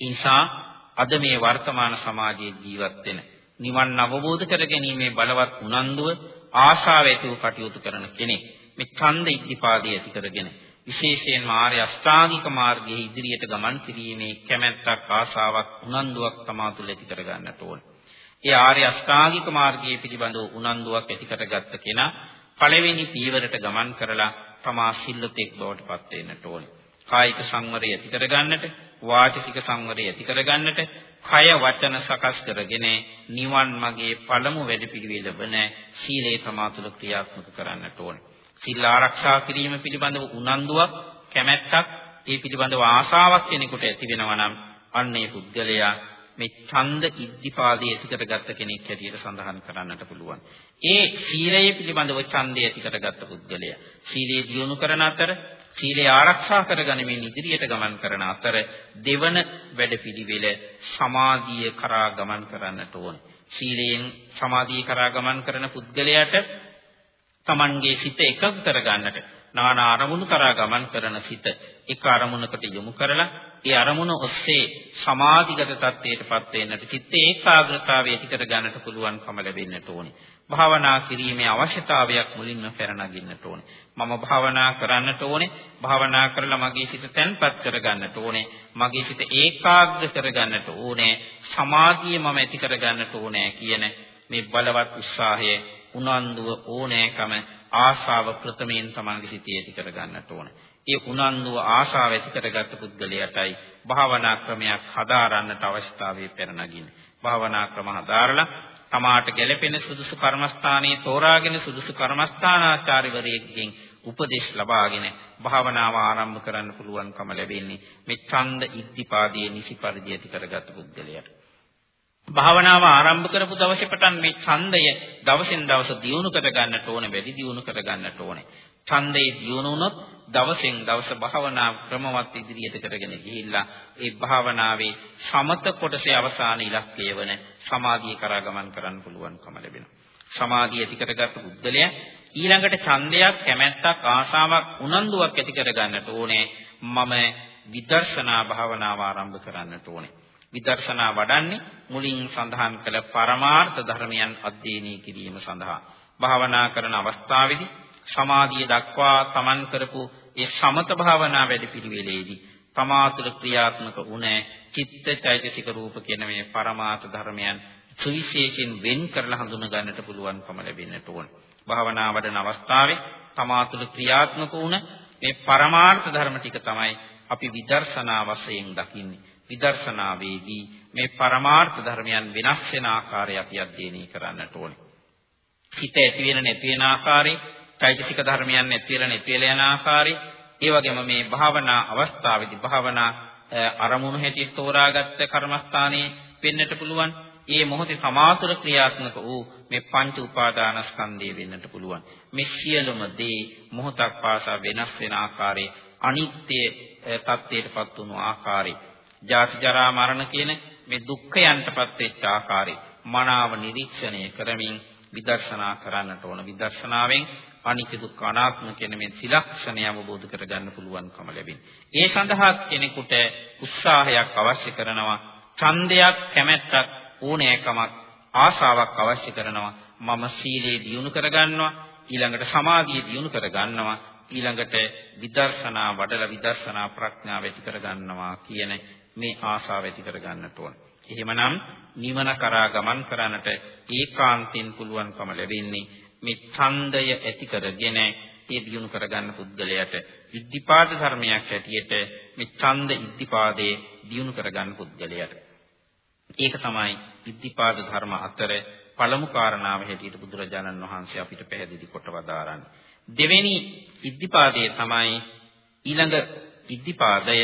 නිසා අද මේ වර්තමාන සමාජයේ ජීවත් වෙන නිවන් අවබෝධ කර ගැනීමේ බලවත් උනන්දුව ආශාව ඇතිව කටයුතු කරන කෙනෙක් මේ ඡන්ද ඉද්ධිපාදයේ ඇති කරගෙන විශේෂයෙන් ආර්ය අෂ්ටාංගික මාර්ගයේ ඉදිරියට ගමන් කිරීමේ කැමැත්තක් ආශාවක් උනන්දුවක් තමා තුළ ඇති කර ගන්නට ඕන. ඒ ආර්ය අෂ්ටාංගික මාර්ගයේ පිළිබඳව උනන්දුවක් ඇති කරගත්ත කෙනා පළවෙනි පීවරට ගමන් කරලා තමා සිල්ලතෙක් බවට පත් වෙන්නට ඕන. කායික සංවරය ඇති කරගන්නට, වාචික සංවරය ඇති කරගන්නට, කය වචන සකස් කරගෙන නිවන් මාගේ පළමු වැඩපිළිවෙල වන සීලේ තමා තුළ ක්‍රියාත්මක කරන්නට ඕනේ. සිල් ආරක්ෂා කිරීම පිළිබඳව උනන්දුවක්, කැමැත්තක්, ඒ පිළිබඳව ආශාවක් කෙනෙකුට ඇති වෙනවා නම් අන්න ඒ පුද්ගලයා මේ ඡන්ද ඉද්ධිපාදයේ ඇති කරගත්ත කෙනෙක් හැටියට සඳහන් කරන්නට පුළුවන්. ඒ සීලය පිළිබඳව ඡන්දය ඇති කරගත්ත පුද්ගලයා සීලය දියුණු කරන අතර සීලය ආරක්ෂා කරගනිමින් ඉදිරියට ගමන් කරන අතර දෙවන වැඩපිළිවෙල සමාධිය කරා ගමන් කරන්නට ඕනේ. සීලයෙන් සමාධිය කරා ගමන් කරන පුද්ගලයාට Tamanගේ සිත එකඟ කරගන්නට නානා අරමුණු කරා ගමන් කරන සිත එක අරමුණකට යොමු කරලා ඒ අරමුණ ඔස්සේ සමාධිගත තත්ත්වයටපත් වෙන්නට චිත්ත ඒකාග්‍රතාවය ඇති කර ගන්නට පුළුවන්කම ලැබෙන්නට ඕනේ. භාවනා කිරීමේ අවශ්‍යතාවයක් මුලින්ම පෙරනගින්නට ඕනේ. මම භාවනා කරන්නට ඕනේ. භාවනා කරලා මගේ සිත තැන්පත් කරගන්නට ඕනේ. මගේ සිත ඒකාග්‍ර කරගන්නට ඕනේ. සමාධිය මම ඇති කරගන්නට ඕනේ කියන මේ බලවත් උත්සාහය උනන්දුව ඕනෑකම ආශාව ප්‍රථමයෙන් තමන්ගේ සිතේ ඇති කරගන්නට ඕනේ. ඒ උනන්දුව ආශාව ඇති කරගත්ත පුද්ගලයාටයි භාවනා ක්‍රමයක් හදාරන්නට අවස්ථාවේ පෙරනගින්නේ. භාවනා ක්‍රම හදාරලා තමාට ගැළපෙන සුදුසු කර්මස්ථානයේ තෝරාගෙන සුදුසු කර්මස්ථානාචාර්යවරයෙක්ගෙන් උපදේශ ලබාගෙන භාවනාව ආරම්භ කරන්න පුළුවන්කම ලැබෙන්නේ මේ ඡන්ද ඉද්ධිපාදයේ නිසි පරිදි ඇති කරගත් පුද්ගලයාට. භාවනාව ආරම්භ කරපු දවසේ පටන් මේ ඡන්දය දවසින් දවස දියුණු කර ගන්නට ඕනේ, වැඩි දියුණු කර ගන්නට ඕනේ. ඡන්දේ දියුණු වුණොත් දවසෙන් දවස භාවනා ක්‍රමවත් ඉදිරියට කරගෙන ගිහිල්ලා ඒ භාවනාවේ සමත කොටසේ අවසාන ඉලක්කය වන සමාධිය කරා ගමන් කරන්න පුළුවන්කම ලැබෙනවා. සමාධිය ඇති කරගත්තු බුද්ධලයා ඊළඟට ඡන්දයක්, කැමැත්තක්, ආශාවක්, උනන්දුවක් ඇති කරගන්නට ඕනේ. මම විදර්ශනා භාවනාව ආරම්භ කරන්නට ඕනේ. විදර්ශනා වඩන්නේ මුලින් සඳහන් කළ පරමාර්ථ ධර්මයන් අධ්‍යයනය කිරීම සඳහා. භාවනා කරන අවස්ථාවේදී සමාධිය දක්වා තමන් කරපු ඒ සමත භාවනා වැඩපිළිවෙලේදී තමා තුළ ක්‍රියාත්මක වුණ චිත්ත චෛතසික රූප කියන මේ පරමාර්ථ ධර්මයන් සුවිශේෂයෙන් වෙන් කරලා හඳුනා ගන්නට පුළුවන්කම ලැබෙන්නට ඕන. භාවනා වඩන අවස්ථාවේ තමා තුළ ක්‍රියාත්මක වුණ මේ පරමාර්ථ ධර්ම ටික තමයි අපි විදර්ශනා වශයෙන් දකින්නේ. විදර්ශනාවේදී මේ පරමාර්ථ ධර්මයන් වෙනස් වෙන ආකාරය අපි අධ්‍යයනය කරන්නට ඕනේ. හිත ඇති වෙන නැති වෙන ආකාරය, චෛතසික ධර්මයන් නැති වෙලා නැති වෙලා යන ආකාරය, ඒ වගේම මේ භාවනා අවස්ථාවේදී භාවනා අරමුණු හැටියට තෝරාගත්ත කර්මස්ථානයේ වෙන්නට පුළුවන්. ඒ මොහොතේ සමාතුර ක්‍රියාත්මක වූ මේ පංච උපාදානස්කන්ධය වෙන්නට පුළුවන්. මේ සියලුම දේ මොහොතක් පාසා වෙනස් වෙන ආකාරයේ අනිත්‍ය තත්ත්වයටපත් වුණු ආකාරය, ජාති ජරා මරණ කියන මේ දුක්ඛයන්ටපත් වෙච්ච ආකාරය මනාව නිරීක්ෂණය කරමින් විදර්ශනා කරන්නට ඕන. විදර්ශනාවෙන් අනිත්‍ය දුක්ඛ අනාත්ම කියන මේ ත්‍රිලක්ෂණය අවබෝධ කරගන්න පුළුවන්කම ලැබෙනවා. ඒ සඳහා කෙනෙකුට උත්සාහයක් අවශ්‍ය කරනවා. ඡන්දයක්, කැමැත්තක්, ඕනෑකමක්, ආශාවක් අවශ්‍ය කරනවා. මම සීලේ දියුණු කරගන්නවා. ඊළඟට සමාධිය දියුණු කරගන්නවා. ඊළඟට විදර්ශනා වඩලා විදර්ශනා ප්‍රඥාව ඇති කරගන්නවා කියන මේ ආශාව ඇති කරගන්නට ඕන. එහෙමනම් නිවන කරා ගමන් කරන්නට ඒකාන්තයෙන් පුළුවන්කම ලැබෙන්නේ මේ ඡන්දය ඇති කරගෙන ඒ දියුණු කරගන්න පුද්ගලයාට ඉද්ධිපාද ධර්මයක් ඇටියට මේ ඡන්ද ඉද්ධිපාදේ දියුණු කරගන්න පුද්ගලයාට ඒක තමයි ඉද්ධිපාද ධර්ම අතර පළමු කාරණාව හැටියට බුදුරජාණන් වහන්සේ අපිට පැහැදිලි කොට වදාරන්නේ දෙවෙනි ඉද්ධිපාදය තමයි ඊළඟ ඉද්ධිපාදය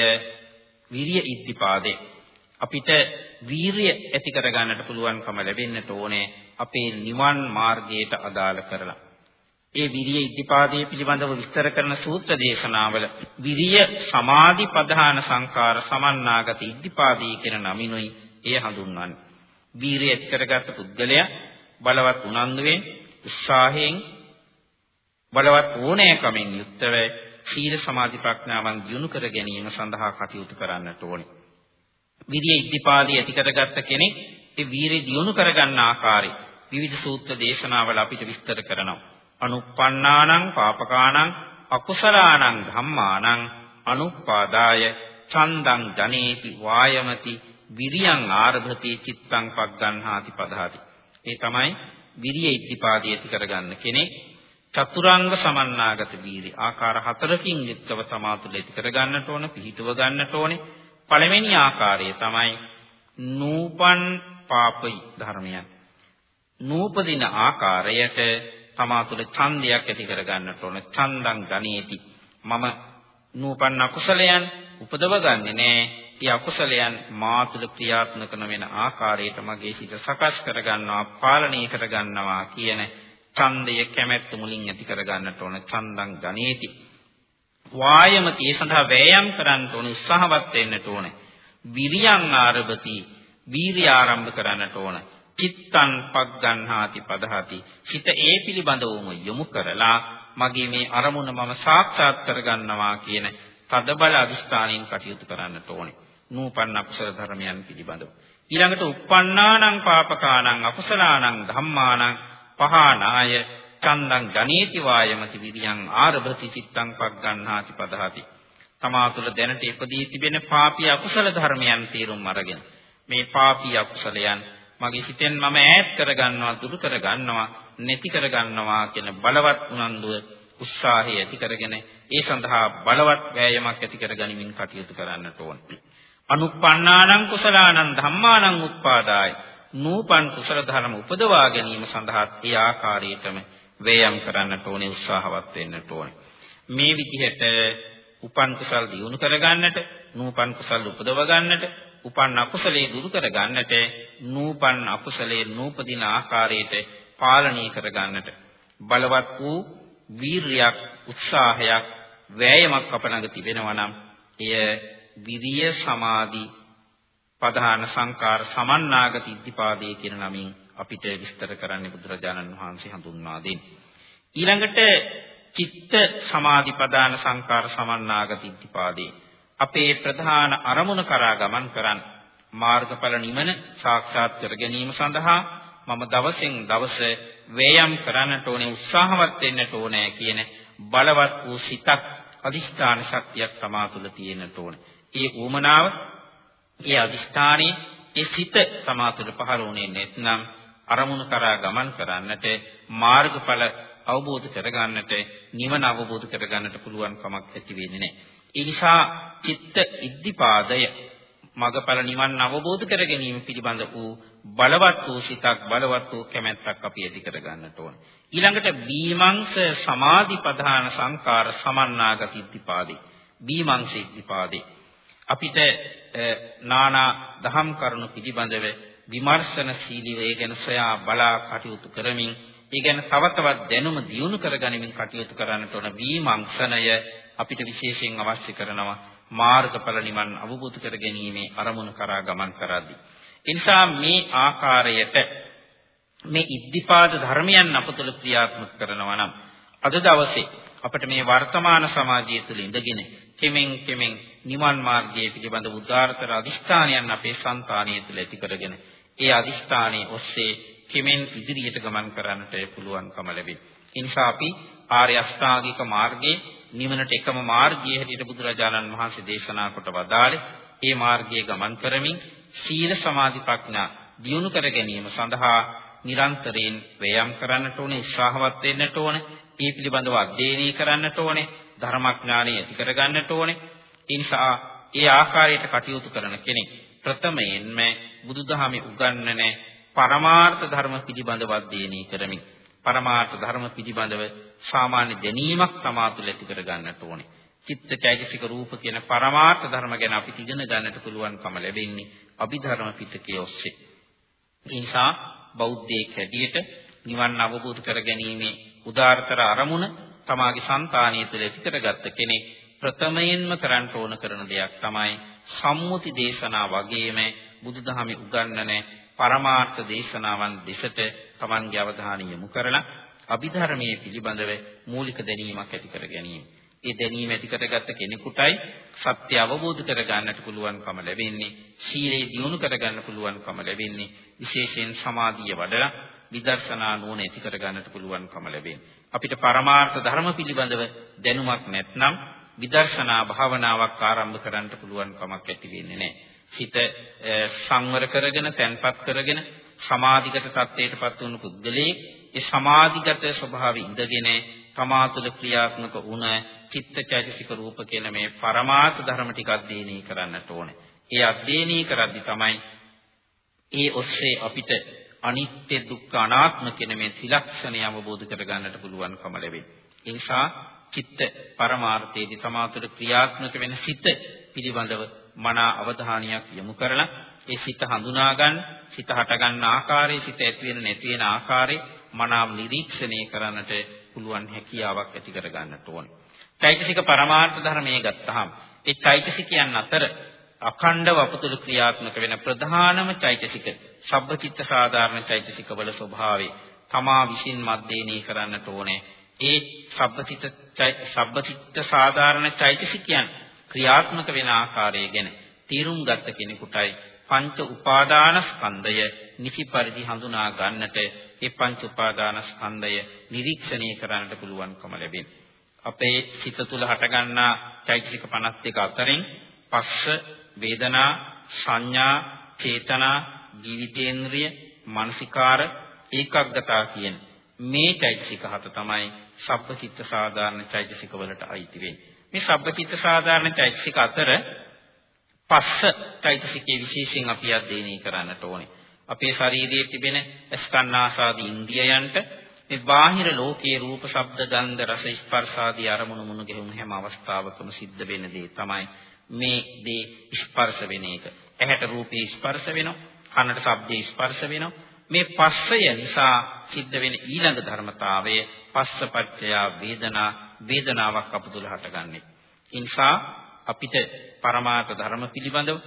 විරිය ඉද්ධිපාදේ අපිට වීරිය ඇති කරගන්නට පුළුවන්කම ලැබෙන්නට ඕනේ අපේ නිවන් මාර්ගයට අදාළ කරලා. ඒ විරිය ඉද්ධිපාදයේ පිළිබඳව විස්තර කරන සූත්‍ර දේශනාවල විරිය සමාධි ප්‍රධාන සංකාර සමන්නාගත ඉද්ධිපාදී කියන නමිනුයි එය හඳුන්වන්නේ. වීරිය ඇති කරගත්ත පුද්ගලයා බලවත් උනන්දුවෙන් උත්සාහයෙන් බලවත් ඕනෑකමින් යුක්තව සීල සමාධි ප්‍රඥාවන් දියුණු කර ගැනීම සඳහා කටයුතු කරන්නට ඕනේ. විරිය ඉද්ධිපාදී ඇති කරගත්ත කෙනෙක් ඒ වීරිය දියුණු කරගන්න ආකාරය විවිධ සූත්‍ර දේශනාවල අපිට විස්තර කරනවා. අනුප්පන්නානං පාපකානං අකුසලානං ධම්මානං අනුපාදාය චන්දං ජනේති වායමති විරියං ආරභති චිත්තං පග්ගන්හාති පදහති. ඒ තමයි විරිය ඉද්ධිපාදී ඇති කරගන්න කෙනෙක් චතුරාංග සමන්නාගත වීරි ආකාර හතරකින් යුක්තව සමාතුල ඇති කරගන්නට ඕන පිහිටුව ගන්නට ඕනේ පළවෙනි ආකාරය තමයි නූපන් පාපයි ධර්මයන්. නූපදින ආකාරයට තමා තුළ ඡන්දයක් ඇති කර ගන්නට ඕන. ඡන්දං ගණේති. මම නූපන් අකුසලයන් උපදව ගන්නෙ නෑ. ඒ අකුසලයන් මා තුළ ක්‍රියාත්මක නොවන ආකාරයට මගේ සිත සකස් කර ගන්නවා, පාලනය කර ගන්නවා කියන ඡන්දය කැමැත්ත මුලින් ඇති කර ගන්නට ඕන. ඡන්දං ගණේති. වායමති ඒ සඳහා වෑයම් කරන්න ඕන උත්සාහවත් වෙන්නට ඕන. විරියං ආරභති වීරිය ආරම්භ කරන්නට ඕන. චිත්තං පග්ගන්හාති පදහති. හිත ඒ පිළිබඳවම යොමු කරලා මගේ මේ අරමුණ මම සාක්ෂාත් කරගන්නවා කියන තදබල අදිස්ථානින් කටයුතු කරන්නට ඕනේ. නූපන්න අකුසල ධර්මයන් පිළිබඳව. ඊළඟට uppannānaṁ pāpakānaṁ akusalaanaṁ dhammānaṁ පහානාය චන්දං ජනේති වායමති විරියං ආරභති චිත්තං පග්ගන්හාති පදහති. තමා තුළ දැනට ඉපදී තිබෙන පාපී අකුසල ධර්මයන් තීරුම් අරගෙන මේ පාපී අකුසලයන් මගේ හිතෙන් මම ඈත් කරගන්නවා දුරු කරගන්නවා නැති කරගන්නවා කියන බලවත් උනන්දුව උත්සාහය ඇති කරගෙන ඒ සඳහා බලවත් වෑයමක් ඇති කරගනිමින් කටයුතු කරන්නට ඕන. අනුප්පන්නානං කුසලානං ධම්මානං උත්පාදාය නූපන් කුසල ධර්ම උපදවා ගැනීම සඳහා ඒ ආකාරයටම වේයම් කරන්නට ඕනේ උත්සාහවත් වෙන්නට ඕනේ. මේ විදිහට උපන් කුසල් දියුණු කරගන්නට, නූපන් කුසල් උපදව ගන්නට, උපන් අකුසලයේ දුරු කරගන්නට, නූපන් අකුසලයේ නූපදින ආකාරයට පාලනය කරගන්නට බලවත් වූ වීරියක්, උත්සාහයක්, වෑයමක් අප ළඟ තිබෙනවා නම් එය විරිය සමාධි ප්‍රධාන සංකාර සමන්නාගත ඉද්ධිපාදේ කියන නමින් අපිට විස්තර කරන්නේ බුදුරජාණන් වහන්සේ හඳුන්වා දෙන්නේ. ඊළඟට චිත්ත සමාධි ප්‍රධාන සංකාර සමන්නාගත ඉද්ධිපාදේ අපේ ප්‍රධාන අරමුණ කරා ගමන් කරන් මාර්ගඵල නිවන සාක්ෂාත් කර ගැනීම සඳහා මම දවසින් දවස වේයම් කරන්නට ඕනේ උත්සාහවත් වෙන්නට ඕනේ කියන බලවත් වූ සිතක් අදිෂ්ඨාන ශක්තියක් තමා තුළ තියෙන්නට ඕනේ. ඒ ඌමනාව, ඒ අදිෂ්ඨානේ, ඒ සිත තමා තුළ පහළ වුණේ නැත්නම් අරමුණු කරා ගමන් කරන්නට මාර්ගඵල අවබෝධ කරගන්නට නිවන අවබෝධ කරගන්නට පුළුවන් කමක් ඇති වෙන්නේ නැහැ. ඒ නිසා චිත්ත ඉද්ධිපාදය මගඵල නිවන් අවබෝධ කර ගැනීම පිළිබඳ වූ බලවත් වූ සිතක් බලවත් වූ කැමැත්තක් අපි ඇති කර ගන්නට ඕන. ඊළඟට බීමංස සමාධි ප්‍රධාන සංකාර සමන්නාගත ඉද්ධිපාදේ. බීමංස ඉද්ධිපාදේ. අපිට නානා දහම් කරුණු පිළිබඳව විමර්ශන ශීලීව ඒ ගැන සොයා බලා කටයුතු කරමින් ඒ ගැන තව තවත් දැනුම දියුණු කරගනිමින් කටයුතු කරන්නට ඕන විමර්ශනය අපිට විශේෂයෙන් අවශ්‍ය කරනවා මාර්ගඵල නිවන් අවබෝධ කර ගැනීමේ අරමුණු කරා ගමන් කරද්දී. එනිසා මේ ආකාරයට මේ ඉද්ධිපාද ධර්මයන් අපතුල ක්‍රියාත්මක කරනවා නම් අද දවසේ අපිට මේ වර්තමාන සමාජය තුළ ඉඳගෙන කෙමෙන් කෙමෙන් නිවන් මාර්ගයේ පිළිබඳ උදාාරතර අදිෂ්ඨානයන් අපේ సంతානිය තුළ ඇති කරගෙන ඒ අදිෂ්ඨානයේ ඔස්සේ කෙමෙන් ඉදිරියට ගමන් කරන්නට පුළුවන්කම ලැබේ. ඒ නිසා අපි ආර්ය අෂ්ටාංගික මාර්ගයේ නිවනට එකම මාර්ගය හැටියට බුදුරජාණන් වහන්සේ දේශනා කොට වදාළේ ඒ මාර්ගයේ ගමන් කරමින් සීල සමාධි ප්‍රඥා දියුණු කර ගැනීම සඳහා නිරන්තරයෙන් වෑයම් කරන්නට ඕනේ උත්සාහවත් වෙන්නට ඕනේ ඒ පිළිබඳව අධ්‍යයනය කරන්නට ඕනේ ධර්මඥානය ඇති කර ගන්නට ඕනේ ඒ නිසා ඒ ආකාරයට කටයුතු කරන කෙනෙක් ප්‍රථමයෙන්ම බුදුදහමේ උගන්වන පරමාර්ථ ධර්ම පිළිබඳව අධ්‍යයනය කරමින් පරමාර්ථ ධර්ම පිළිබඳව සාමාන්‍ය දැනීමක් තමා තුළ ඇති කර ගන්නට ඕනේ. චිත්ත චෛතසික රූප කියන පරමාර්ථ ධර්ම ගැන අපි ඉගෙන ගන්නට පුළුවන්කම ලැබෙන්නේ අභිධර්ම පිටකයේ ඔස්සේ. ඒ නිසා බෞද්ධයෙක් හැටියට නිවන් අවබෝධ කර ගැනීමේ උදාාරතර අරමුණ තමාගේ సంతානිය තුළ ඇති කරගත්ත කෙනෙක් ප්‍රථමයෙන්ම කරන්න ඕන කරන දෙයක් තමයි සම්මුති දේශනා වගේම බුදුදහමේ උගන්වන පරමාර්ථ දේශනාවන් දෙසට Tamanගේ අවධානය යොමු කරලා අභිධර්මයේ පිළිබඳව මූලික දැනීමක් ඇති කර ගැනීම. ඒ දැනීම ඇති කරගත්ත කෙනෙකුටයි සත්‍ය අවබෝධ කර ගන්නට පුළුවන්කම ලැබෙන්නේ. සීලය දියුණු කර ගන්න පුළුවන්කම ලැබෙන්නේ. විශේෂයෙන් සමාධිය වඩලා විදර්ශනා නුවණ ඇති කර ගන්නට පුළුවන්කම ලැබෙන්නේ. අපිට පරමාර්ථ ධර්ම පිළිබඳව දැනුමක් නැත්නම් විදර්ශනා භාවනාවක් ආරම්භ කරන්න පුළුවන් කමක් ඇති වෙන්නේ නැහැ. හිත සංවර කරගෙන, තැන්පත් කරගෙන සමාධිගත තත්ත්වයටපත් වුණු පුද්ගලයේ ඒ සමාධිගත ස්වභාවය ඉඳගෙන තමා තුළ ක්‍රියාත්මක වුණ චිත්තචෛතසික රූප කියන මේ පරමාර්ථ ධර්ම ටික අධ්‍යයනය කරන්නට ඕනේ. ඒ අධ්‍යයනය කරද්දී තමයි ඒ ඔස්සේ අපිට අනිත්‍ය දුක්ඛ අනාත්ම කියන මේ ත්‍රිලක්ෂණය අවබෝධ කරගන්නට පුළුවන්කම ලැබෙන්නේ. ඒ නිසා චිත්ත පරමාර්ථයේදී තමා තුළ ක්‍රියාත්මක වෙන සිත පිළිබඳව මනා අවධානයක් යොමු කරලා ඒ සිත හඳුනා ගන්න, සිත හට ගන්න ආකාරය, සිත ඇති වෙන නැති වෙන ආකාරය මනාව නිරීක්ෂණය කරන්නට පුළුවන් හැකියාවක් ඇති කර ගන්නට ඕනේ. චෛතසික පරමාර්ථ ධර්මයේ ගත්තහම ඒ චෛතසිකයන් අතර අඛණ්ඩව අපතුල ක්‍රියාත්මක වෙන ප්‍රධානම චෛතසික සබ්බචිත්ත සාධාරණ චෛතසික වල ස්වභාවය තමා විසින් මැදේනී කරන්නට ඕනේ. ඒ සබ්බචිත්ත සබ්බචිත්ත සාධාරණ චෛතසිකයන් ක්‍රියාත්මක වෙන ආකාරය ගැන තීරුම් ගත්ත කෙනෙකුටයි පංච උපාදානස්කන්ධය නිසි පරිදි හඳුනා ගන්නට ඒ පංච උපාදානස්කන්ධය නිරීක්ෂණය කරන්නට පුළුවන්කම ලැබෙනවා. අපේ සිත තුළ හටගන්නා චෛතසික 52 අතරින් පස්ස වේදනා සංඥා චේතනා ජීවිතේන්ද්‍රිය මානසිකාර ඒකග්ගතා කියන මේ චෛතසික හත තමයි සබ්බචිත්ත සාධාරණ චෛතසික වලට අයිති වෙන්නේ. මේ සබ්බචිත්ත සාධාරණ චෛතසික අතර පස්ස චෛතසිකයේ විශේෂයෙන් අපි අධ්‍යයනය කරන්නට ඕනේ. අපේ ශරීරයේ තිබෙන ස්කන්නාසාදී ඉන්ද්‍රියයන්ට මේ බාහිර ලෝකයේ රූප, ශබ්ද, ගන්ධ, රස, ස්පර්ශ ආදී අරමුණු මුණු ගෙහුම් හැම අවස්ථාවකම සිද්ධ වෙන දේ තමයි මේ දේ ස්පර්ශ වෙන එක. ඇහැට රූපේ ස්පර්ශ වෙනවා, කනට ශබ්දේ ස්පර්ශ වෙනවා. මේ පස්සය නිසා සිද්ධ වෙන ඊළඟ ධර්මතාවය පස්සපච්චය වේදනා වේදනාවක් අප තුළ හටගන්නේ. ඒ නිසා අපිට පරමාර්ථ ධර්ම පිළිබඳව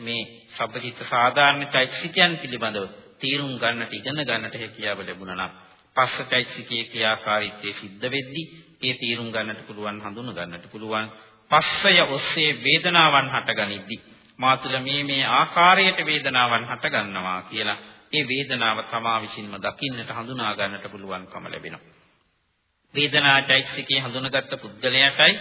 මේ සබ්බචිත්ත සාධාරණ චෛතසිකයන් පිළිබඳව තීරුම් ගන්නට ඉගෙන ගන්නට හැකියාව ලැබුණා නම් පස්සචෛතසිකයේ ක්‍රියාකාරීත්වයේ සිද්ධ වෙද්දී ඒ තීරුම් ගන්නට පුළුවන් හඳුන ගන්නට පුළුවන් පස්සය ඔස්සේ වේදනාවන් හටගනිද්දී මාතුල මේ මේ ආකාරයට වේදනාවන් හටගන්නවා කියලා ඒ වේදනාව තමා විසින්ම දකින්නට හඳුනා ගන්නට පුළුවන්කම ලැබෙනවා වේදනාචෛතසිකයේ හඳුනගත්ත පුද්ගලයාටයි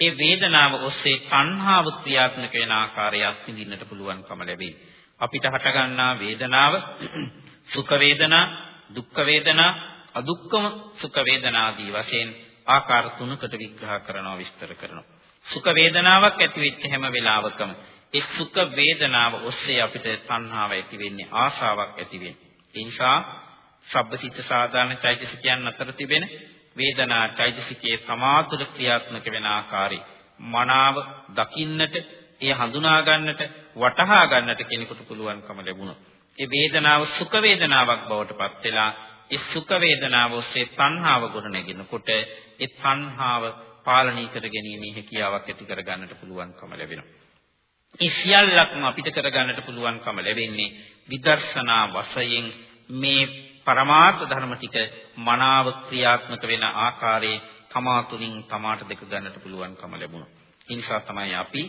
ඒ වේදනාව ඔස්සේ තණ්හාව ක්‍රියාත්මක වෙන ආකාරය අත්විඳින්නට පුළුවන්කම ලැබෙයි. අපිට හටගන්නා වේදනාව සුඛ වේදනා, දුක්ඛ වේදනා, අදුක්ඛම සුඛ වේදනා ආදී වශයෙන් ආකාර තුනකට විග්‍රහ කරනවා විස්තර කරනවා. සුඛ වේදනාවක් ඇති වෙච්ච හැම වෙලාවකම ඒ සුඛ වේදනාව ඔස්සේ අපිට තණ්හාව ඇති වෙන්නේ ආශාවක් ඇති වෙන්නේ. ඒ නිසා සබ්බසිත සාධාරණ චෛතසිකයන් අතර තිබෙන වේදනා චෛතසිකයේ සමාතුල ක්‍රියාත්මක වෙන ආකාරي මනාව දකින්නට එය හඳුනා ගන්නට වටහා ගන්නට කෙනෙකුට පුළුවන්කම ලැබුණොත් ඒ වේදනාව සුඛ වේදනාවක් බවට පත් වෙලා ඒ සුඛ වේදනාව ඔස්සේ තණ්හාව ගොඩනගෙනකොට ඒ තණ්හාව පාලනය කර ගැනීමේ හැකියාවක් ඇති කර ගන්නට පුළුවන්කම ලැබෙනවා. ඒ සියල්ලක්ම අපිට කර ගන්නට පුළුවන්කම ලැබෙන්නේ විදර්ශනා වශයෙන් මේ පරමාර්ථ ධර්ම ටික මනාව ක්‍රියාත්මක වෙන ආකාරයේ තමා තුලින් තමාට දෙක ගන්නට පුළුවන්කම ලැබුණා. ඒ නිසා තමයි අපි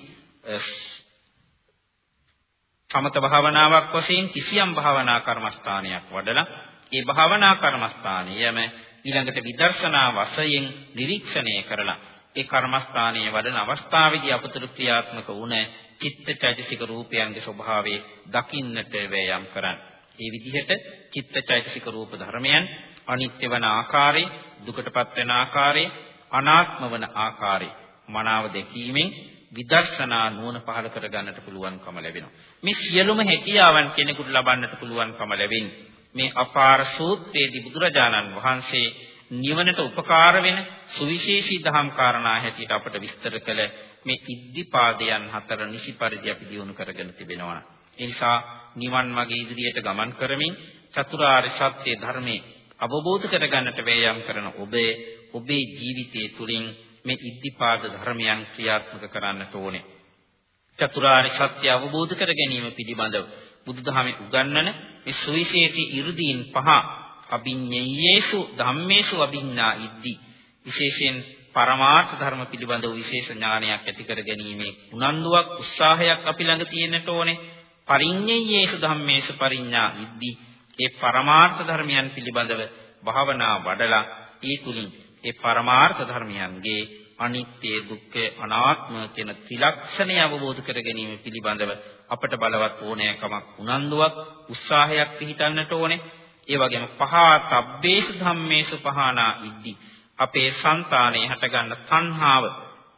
සමත භාවනාවක් වශයෙන් කිසියම් භාවනා කර්මස්ථානයක් වඩලා ඒ භාවනා කර්මස්ථානියම ඊළඟට විදර්ශනා වශයෙන් නිරීක්ෂණය කරලා ඒ කර්මස්ථානයේ වඩන අවස්ථාවේදී අපතුරු ක්‍රියාත්මක වුණ චිත්තචෛතසික රූපයන්ගේ ස්වභාවය දකින්නට වෑයම් කරන්නේ ඒ විදිහට චිත්තචෛතසික රූප ධර්මයන් අනිත්‍ය වන ආකාරය, දුකටපත් වෙන ආකාරය, අනාත්ම වන ආකාරය මනාව දැකීමෙන් විදර්ශනා නුවණ පහළ කර ගන්නට පුළුවන්කම ලැබෙනවා. මේ සියලුම හැකියාවන් කෙනෙකුට ලබන්නට පුළුවන්කම ලැබෙන්නේ මේ අපාර සූත්‍රයේදී බුදුරජාණන් වහන්සේ නිවනට උපකාර වෙන සුවිශේෂී දහම් කාරණා හැටියට අපට විස්තර කළ මේ ඉද්ධිපාදයන් හතර නිසි පරිදි අපි දියුණු කරගෙන තිබෙනවා. ඒ නිසා නිවන් මාගේ ඉදිරියට ගමන් කරමින් චතුරාර්ය සත්‍ය ධර්මයේ අවබෝධ කරගන්නට වෑයම් කරන ඔබේ ඔබේ ජීවිතයේ තුලින් මේ ඉද්ධිපාද ධර්මයන් ක්‍රියාත්මක කරන්නට ඕනේ. චතුරාර්ය සත්‍ය අවබෝධ කර ගැනීම පිළිබඳව බුදුදහමේ උගන්වන මේ සුවිශේෂී 이르දීන් පහ අභිඤ්ඤයේසු ධම්මේසු අභිඤ්ඤා ඉද්දි. විශේෂයෙන් පරමාර්ථ ධර්ම පිළිබඳව විශේෂ ඥානයක් ඇති කර ගැනීමේ උනන්දුවක් උත්සාහයක් අපි ළඟ තියෙන්නට ඕනේ. පරිඤ්ඤයේසු ධම්මේසු පරිඤ්ඤා ඉද්දි. ඒ පරමාර්ථ ධර්මයන් පිළිබඳව භාවනා වඩලා ඒ තුලින් ඒ පරමාර්ථ ධර්මයන්ගේ අනිත්‍ය දුක්ඛ අනාත්ම කියන ත්‍රිලක්ෂණය අවබෝධ කර ගැනීම පිළිබඳව අපට බලවත් ඕනෑකමක් උනන්දුවක් උත්සාහයක් පිහිටන්නට ඕනේ. ඒ වගේම පහතබ්බේසු ධම්මේසු පහනා ඉද්දි අපේ సంతානේ හටගන්න තණ්හාව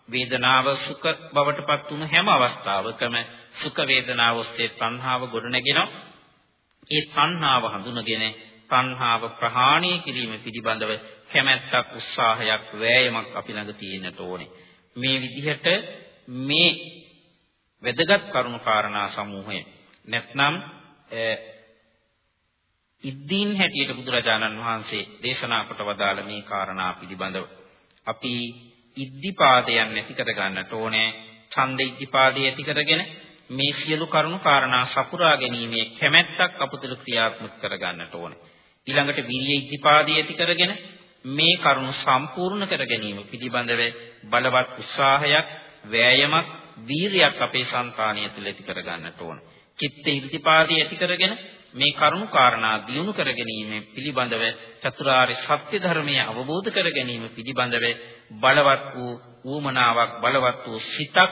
වේදනාව සුඛ බවටපත් වුණු හැම අවස්ථාවකම සුඛ වේදනාව ඔස්සේ තණ්හාව ගොඩනගෙනවා. ඒ තණ්හාව හඳුනගෙන තණ්හාව ප්‍රහාණය කිරීම පිළිබඳව කැමැත්තක් උත්සාහයක් වෑයමක් අපි ළඟ තියෙන්නට ඕනේ. මේ විදිහට මේ වැදගත් කරුණු කාරණා සමූහය නැත්නම් ඉද්දීන් හැටියට බුදුරජාණන් වහන්සේ දේශනා කොට වදාළ මේ කාරණා පිළිබඳව අපි ඉද්ධිපාදයන් නැති කර ගන්නට ඕනේ. ඡන්ද ඉද්ධිපාදය ඇති කරගෙන මේ සියලු කරුණු කාරණා සපුරා ගැනීමේ කැමැත්තක් අපතුල ක්‍රියාත්මක කර ගන්නට ඕනේ. ඊළඟට විරිය ඉද්ධිපාදය ඇති කරගෙන මේ කරුණු සම්පූර්ණ කර ගැනීම පිළිබඳව බලවත් උත්සාහයක්, වෑයමක්, වීරියක් අපේ సంతානිය තුළ ඇති කර ගන්නට ඕනේ. චිත්ත ඉද්ධිපාදය ඇති කරගෙන මේ කරුණු කාරණා දියුණු කර ගැනීම පිළිබඳව චතුරාර්ය සත්‍ය ධර්මය අවබෝධ කර ගැනීම පිළිබඳව බලවත් වූ ඌමනාවක් බලවත් වූ සිතක්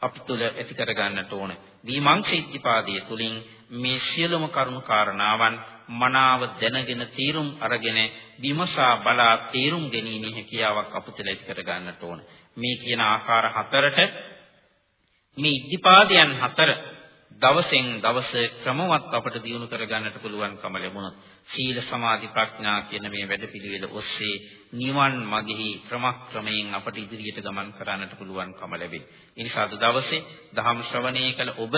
අප තුළ ඇති කර ගන්නට ඕන. විමංශීත්‍තිපාදයේ තුලින් මේ සියලුම කරුණු කාරණාවන් මනාව දැනගෙන තීරුම් අරගෙන විමසා බලා තීරුම් ගැනීමේ හැකියාවක් අප තුළ ඇති කර ගන්නට ඕන. මේ කියන ආකාර හතරට මේ ඉද්ධිපාදයන් හතර දවසෙන් දවස ක්‍රමවත් අපට දියුණු කරගන්නට පුළුවන්කම ලැබුණොත් සීල සමාධි ප්‍රඥා කියන මේ වැඩපිළිවෙල ඔස්සේ නිවන් මගෙහි ක්‍රමක්‍රමයෙන් අපට ඉදිරියට ගමන් කරන්නට පුළුවන්කම ලැබේ. ඒ නිසා අද දවසේ දහම් ශ්‍රවණය කළ ඔබ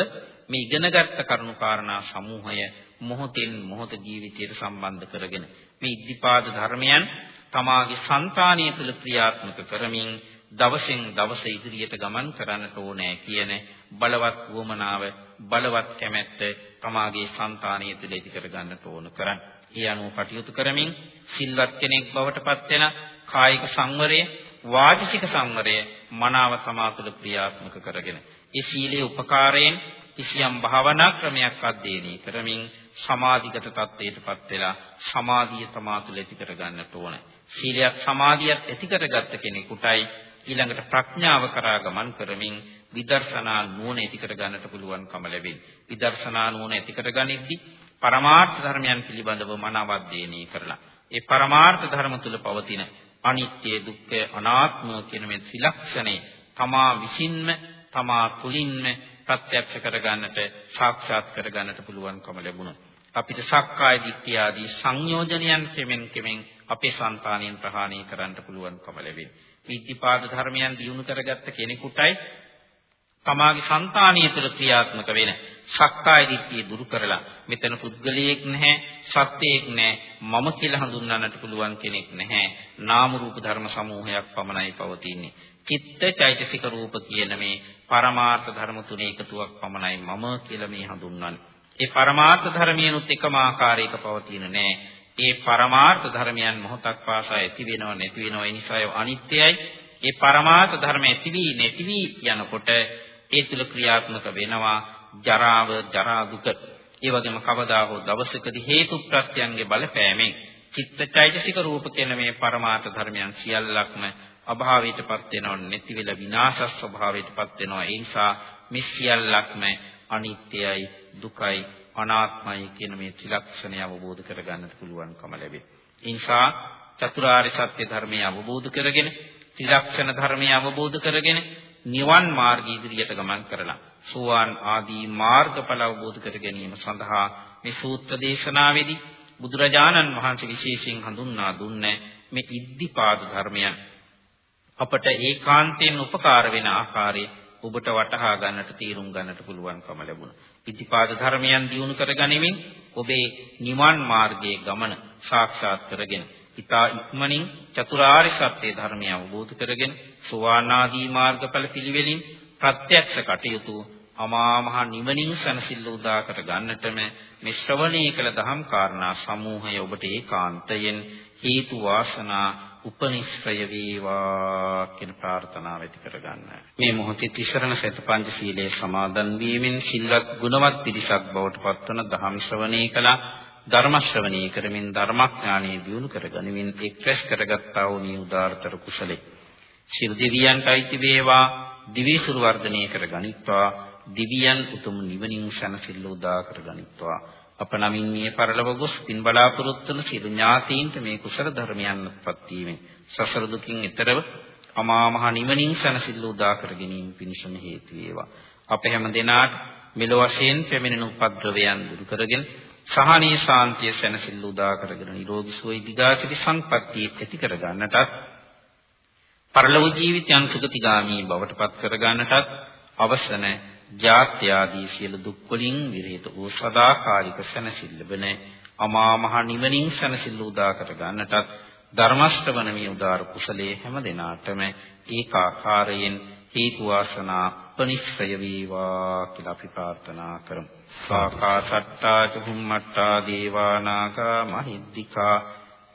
මේ ඉගෙනගත්ත කරුණු කාරණා සමූහය මොහොතින් මොහොත ජීවිතයට සම්බන්ධ කරගෙන මේ ඉද්ධිපාද ධර්මයන් තමාගේ సంతානිය තුළ ක්‍රියාත්මක කරමින් දවසින් දවස ඉදිරියට ගමන් කරන්නට ඕනෑ කියන බලවත් වුමනාව බලවත් කැමැත්ත තමාගේ సంతානිය තුළ ඇති කර ගන්නට ඕන කරන්. ඒ අනුව කටයුතු කරමින් සිල්වත් කෙනෙක් බවට පත් වෙන කායික සංවරය, වාචික සංවරය මනාව තමා තුළ ක්‍රියාත්මක කරගෙන ඒ සීලේ උපකාරයෙන් කිසියම් භාවනා ක්‍රමයක් අධ්‍යයනය කරමින් සමාධිගත තත්ත්වයටපත් වෙලා සමාධිය තමා තුළ ඇති කර ගන්නට ඕන. සීලයක් සමාධියක් ඇති කරගත්ත කෙනෙකුටයි ඊළඟට ප්‍රඥාව කරා ගමන් කරමින් විදර්ශනා නුවණ ඇති කර ගන්නට පුළුවන්කම ලැබෙන්නේ. විදර්ශනා නුවණ ඇති කර ගනිද්දී පරමාර්ථ ධර්මයන් පිළිබඳව මනාව අධ්‍යයනය කරලා ඒ පරමාර්ථ ධර්ම තුල පවතින අනිත්‍ය දුක්ඛ අනාත්ම කියන මේ ත්‍රිලක්ෂණේ තමා විසින්ම තමා තුලින්ම ප්‍රත්‍යක්ෂ කරගන්නට සාක්ෂාත් කරගන්නට පුළුවන්කම ලැබුණා. අපිට සක්කාය දිට්ඨිය ආදී සංයෝජනයන් කෙමෙන් කෙමෙන් අපේ సంతානියෙන් ප්‍රහාණය කරන්න පුළුවන්කම ලැබෙනවා. විද්ධිපාද ධර්මයන් දියුණු කරගත්ත කෙනෙකුටයි තමාගේ సంతානිය තුළ ක්‍රියාත්මක වෙන සක්කාය දිට්ඨිය දුරු කරලා මෙතන පුද්ගලයෙක් නැහැ සත්‍යයක් නැහැ මම කියලා හඳුන්වන්නට පුළුවන් කෙනෙක් නැහැ. නාම රූප ධර්ම සමූහයක් පමණයි පවතින්නේ. චිත්ත චෛතසික රූප කියන මේ පරමාර්ථ ධර්ම තුනේ එකතුවක් පමණයි මම කියලා මේ හඳුන්වන්නේ. ඒ පරමාර්ථ ධර්මියනුත් එකම ආකාරයක පවතින නෑ. ඒ පරමාර්ථ ධර්මයන් මොහොතක් පාසා ඇති වෙනව නැති වෙනව ඒ නිසා ඒවා අනිත්‍යයි. ඒ පරමාර්ථ ධර්ම ඇති වී නැති වී යනකොට ඒ තුල ක්‍රියාත්මක වෙනවා ජරාව, ජරා දුක. ඒ වගේම කවදා හෝ දවසකදී හේතු ප්‍රත්‍යයන්ගේ බලපෑමෙන් චිත්තචෛතසික රූප කියන මේ පරමාර්ථ ධර්මයන් සියල්ලක්ම අභාවයටපත් වෙනව නැති වෙලා විනාශ ස්වභාවයටපත් වෙනවා. ඒ නිසා මේ සියල්ලක්ම අනිත්‍යයි, දුකයි, අනාත්මයි කියන මේ ත්‍රිලක්ෂණය අවබෝධ කරගන්නට පුළුවන්කම ලැබේ. ඒ නිසා චතුරාර්ය සත්‍ය ධර්මය අවබෝධ කරගෙන ත්‍රිලක්ෂණ ධර්මය අවබෝධ කරගෙන නිවන් මාර්ගය ඉදිරියට ගමන් කරලා සෝවාන් ආදී මාර්ගඵල අවබෝධ කර ගැනීම සඳහා මේ සූත්‍ර දේශනාවේදී බුදුරජාණන් වහන්සේ විශේෂයෙන් හඳුන්වා දුන්නේ මේ ඉද්ධිපාද ධර්මයන් අපට ඒකාන්තයෙන් උපකාර වෙන ආකාරයේ ඔබට වටහා ගන්නට තීරුම් ගන්නට පුළුවන්කම ලැබුණා. ඉතිපාද ධර්මයන් දියුණු කරගනිමින් ඔබේ නිවන් මාර්ගයේ ගමන සාක්ෂාත් කරගෙන ඊතා ඉක්මනින් චතුරාර්ය සත්‍ය ධර්මය අවබෝධ කරගෙන සෝවාන් ආදී මාර්ගඵල පිළිවෙලින් ප්‍රත්‍යක්ෂ කටයුතු අමා මහ නිවනින් සනසිල්ල උදා කර ගන්නටම මේ ශ්‍රවණී කළ දහම් කාරණා සමූහය ඔබට ඒකාන්තයෙන් හේතු වාසනා උපනිශ්‍රය වේවා කියන ප්‍රාර්ථනාව ඇති කරගන්න. මේ මොහොතේ තිසරණ සත පංච සීලයේ සමාදන් වීමෙන් සිල්වත් ගුණවත් පිරිසක් බවට පත්වන ධම් ශ්‍රවණී කළා. ධර්ම ශ්‍රවණී කරමින් ධර්මඥානෙ දියුණු කරගනිමින් එක්රැස් කරගත්තා වූ මේ උදාාරතර කුසලෙ. ශිරු දෙවියන්ට අයිති වේවා දිවිසුරු වර්ධනය කරගනිත්වා දිවියන් උතුම් නිවනින් සැනසෙල්ල උදා කරගනිත්වා අප නමින් මිය පරලොව ගොස් පින් බලාපොරොත්තු වන සියලු ඥාතීන්ට මේ කුසල ධර්මයන්පත් වීමෙන් සසර දුකින් එතරව අමා මහ නිවනින් සැනසෙල්ල උදා කර ගැනීම පිණිසම හේතු වේවා. අප හැම දිනාට මෙලොව වශයෙන් පැමිණෙන උපද්‍රවයන් දුරු කරගෙන සහනීය ශාන්තිය සැනසෙල්ල උදා කරගෙන නිරෝගී සුවය දිගාසිරි සංපත්තිය ඇති කර ගන්නටත් පරලොව ජීවිතයන් සුගතිගාමී බවට පත් කර ගන්නටත් අවසන ජාත්‍ය ආදී සියලු දුක් වලින් විරහිත වූ සදාකාලික සැනසෙල්ල වෙන අමා මහ නිවනින් සැනසෙල්ල උදා කර ගන්නටත් ධර්මශ්‍රවණමේ උදාර කුසලයේ හැම දිනාටම ඒකාකාරයෙන් හේතු වාසනා උපනිශ්‍රය වේවා කියලා අපි ප්‍රාර්ථනා කරමු. සාකාසට්ටා චුම්මට්ටා දේවානාගා මහිද්దికා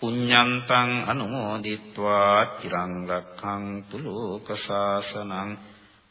පුඤ්ඤන්තං අනුමෝදිත්වා චිරං රක්ඛන්තු ලෝක ශාසනං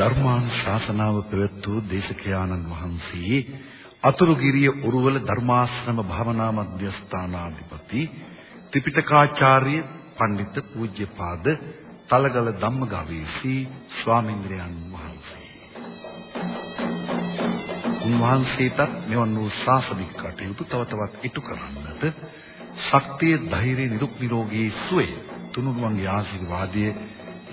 ධර්මානුශාසනාව පැවැත්වූ දේශකයාණන් වහන්සේ අතුරුගිරිය උරුවල ධර්මාශ්‍රම භාවනා මධ්‍යස්ථානාධිපති ත්‍රිපිටකාචාර්ය පඬිත් පූජ්‍යපාද තලගල ධම්මගාවීසී ස්වාමීන්ද්‍රයන් වහන්සේ. උන්වහන්සේටත් මෙවන් වූ ශාසනික කටයුතු තව තවත් ඉටු කරන්නට ශක්තිය ධෛර්ය නිරුක් නිරෝගී සුවය තුනුරුවන්ගේ ආශිර්වාදයේ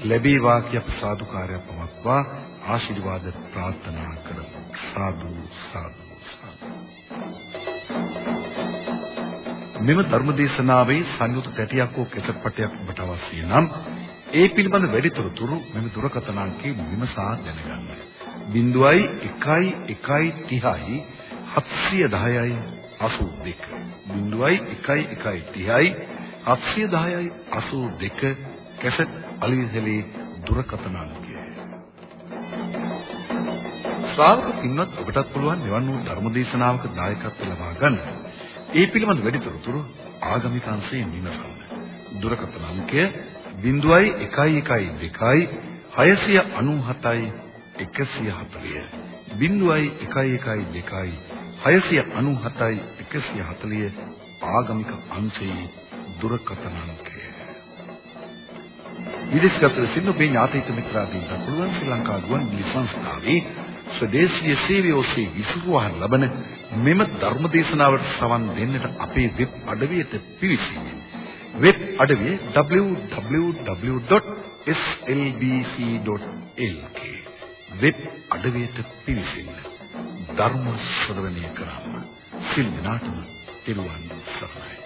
ලැබේවා කිය ප්‍රසාදුකාරය පවත්වා ආශිර්වාද ප්‍රාර්ථනා කරමු. සාදු සාදු මෙම ධර්මදේශනාවේ සංයුත තැටියක් හෝ කෙසට්පටයක් ඔබට අවශ්‍ය නම් ඒ පිළිබඳ වැඩිතොරතුරු මෙම දුරකථන අංකයේ විමසා දැනගන්න. 01 1 30 710යි 82 01 1 30යි 710යි 82 කැසට් අලිවිසලේ දුරකථන අංකය. ශ්‍රාවක පින්වත් ඔබටත් පුළුවන් මෙවන් වූ ධර්මදේශනාවක දායකත්ව ලබා ගන්න. ඒ පිළිබඳ වැඩිතොරතුරු ආගමික අංශයෙන් විමසන්න. දුරකථන අංකය 0112 697යි 140 0112 697යි 140 ආගමික අංශයේ දුරකථන අංකය. විදේශගත සින්න ඔබේ ඥාතිත මිත්‍රාදීන්ට පුළුවන් ශ්‍රී ලංකා ගුවන්විදුලි සංස්ථාවේ ස්වදේශීය සේවය ඔස්සේ විසුරුවහන් ලබන මෙම ධර්ම දේශනාවට සවන් දෙන්නට අපේ වෙබ් අඩවියට පිවිසීම. වෙබ් අඩවිය www.slbc.lk වෙබ් අඩවියට පිවිසෙන්න. ධර්ම ශ්‍රවණය කරන්න. සිල් දනාතම තිරුවන් සරණයි.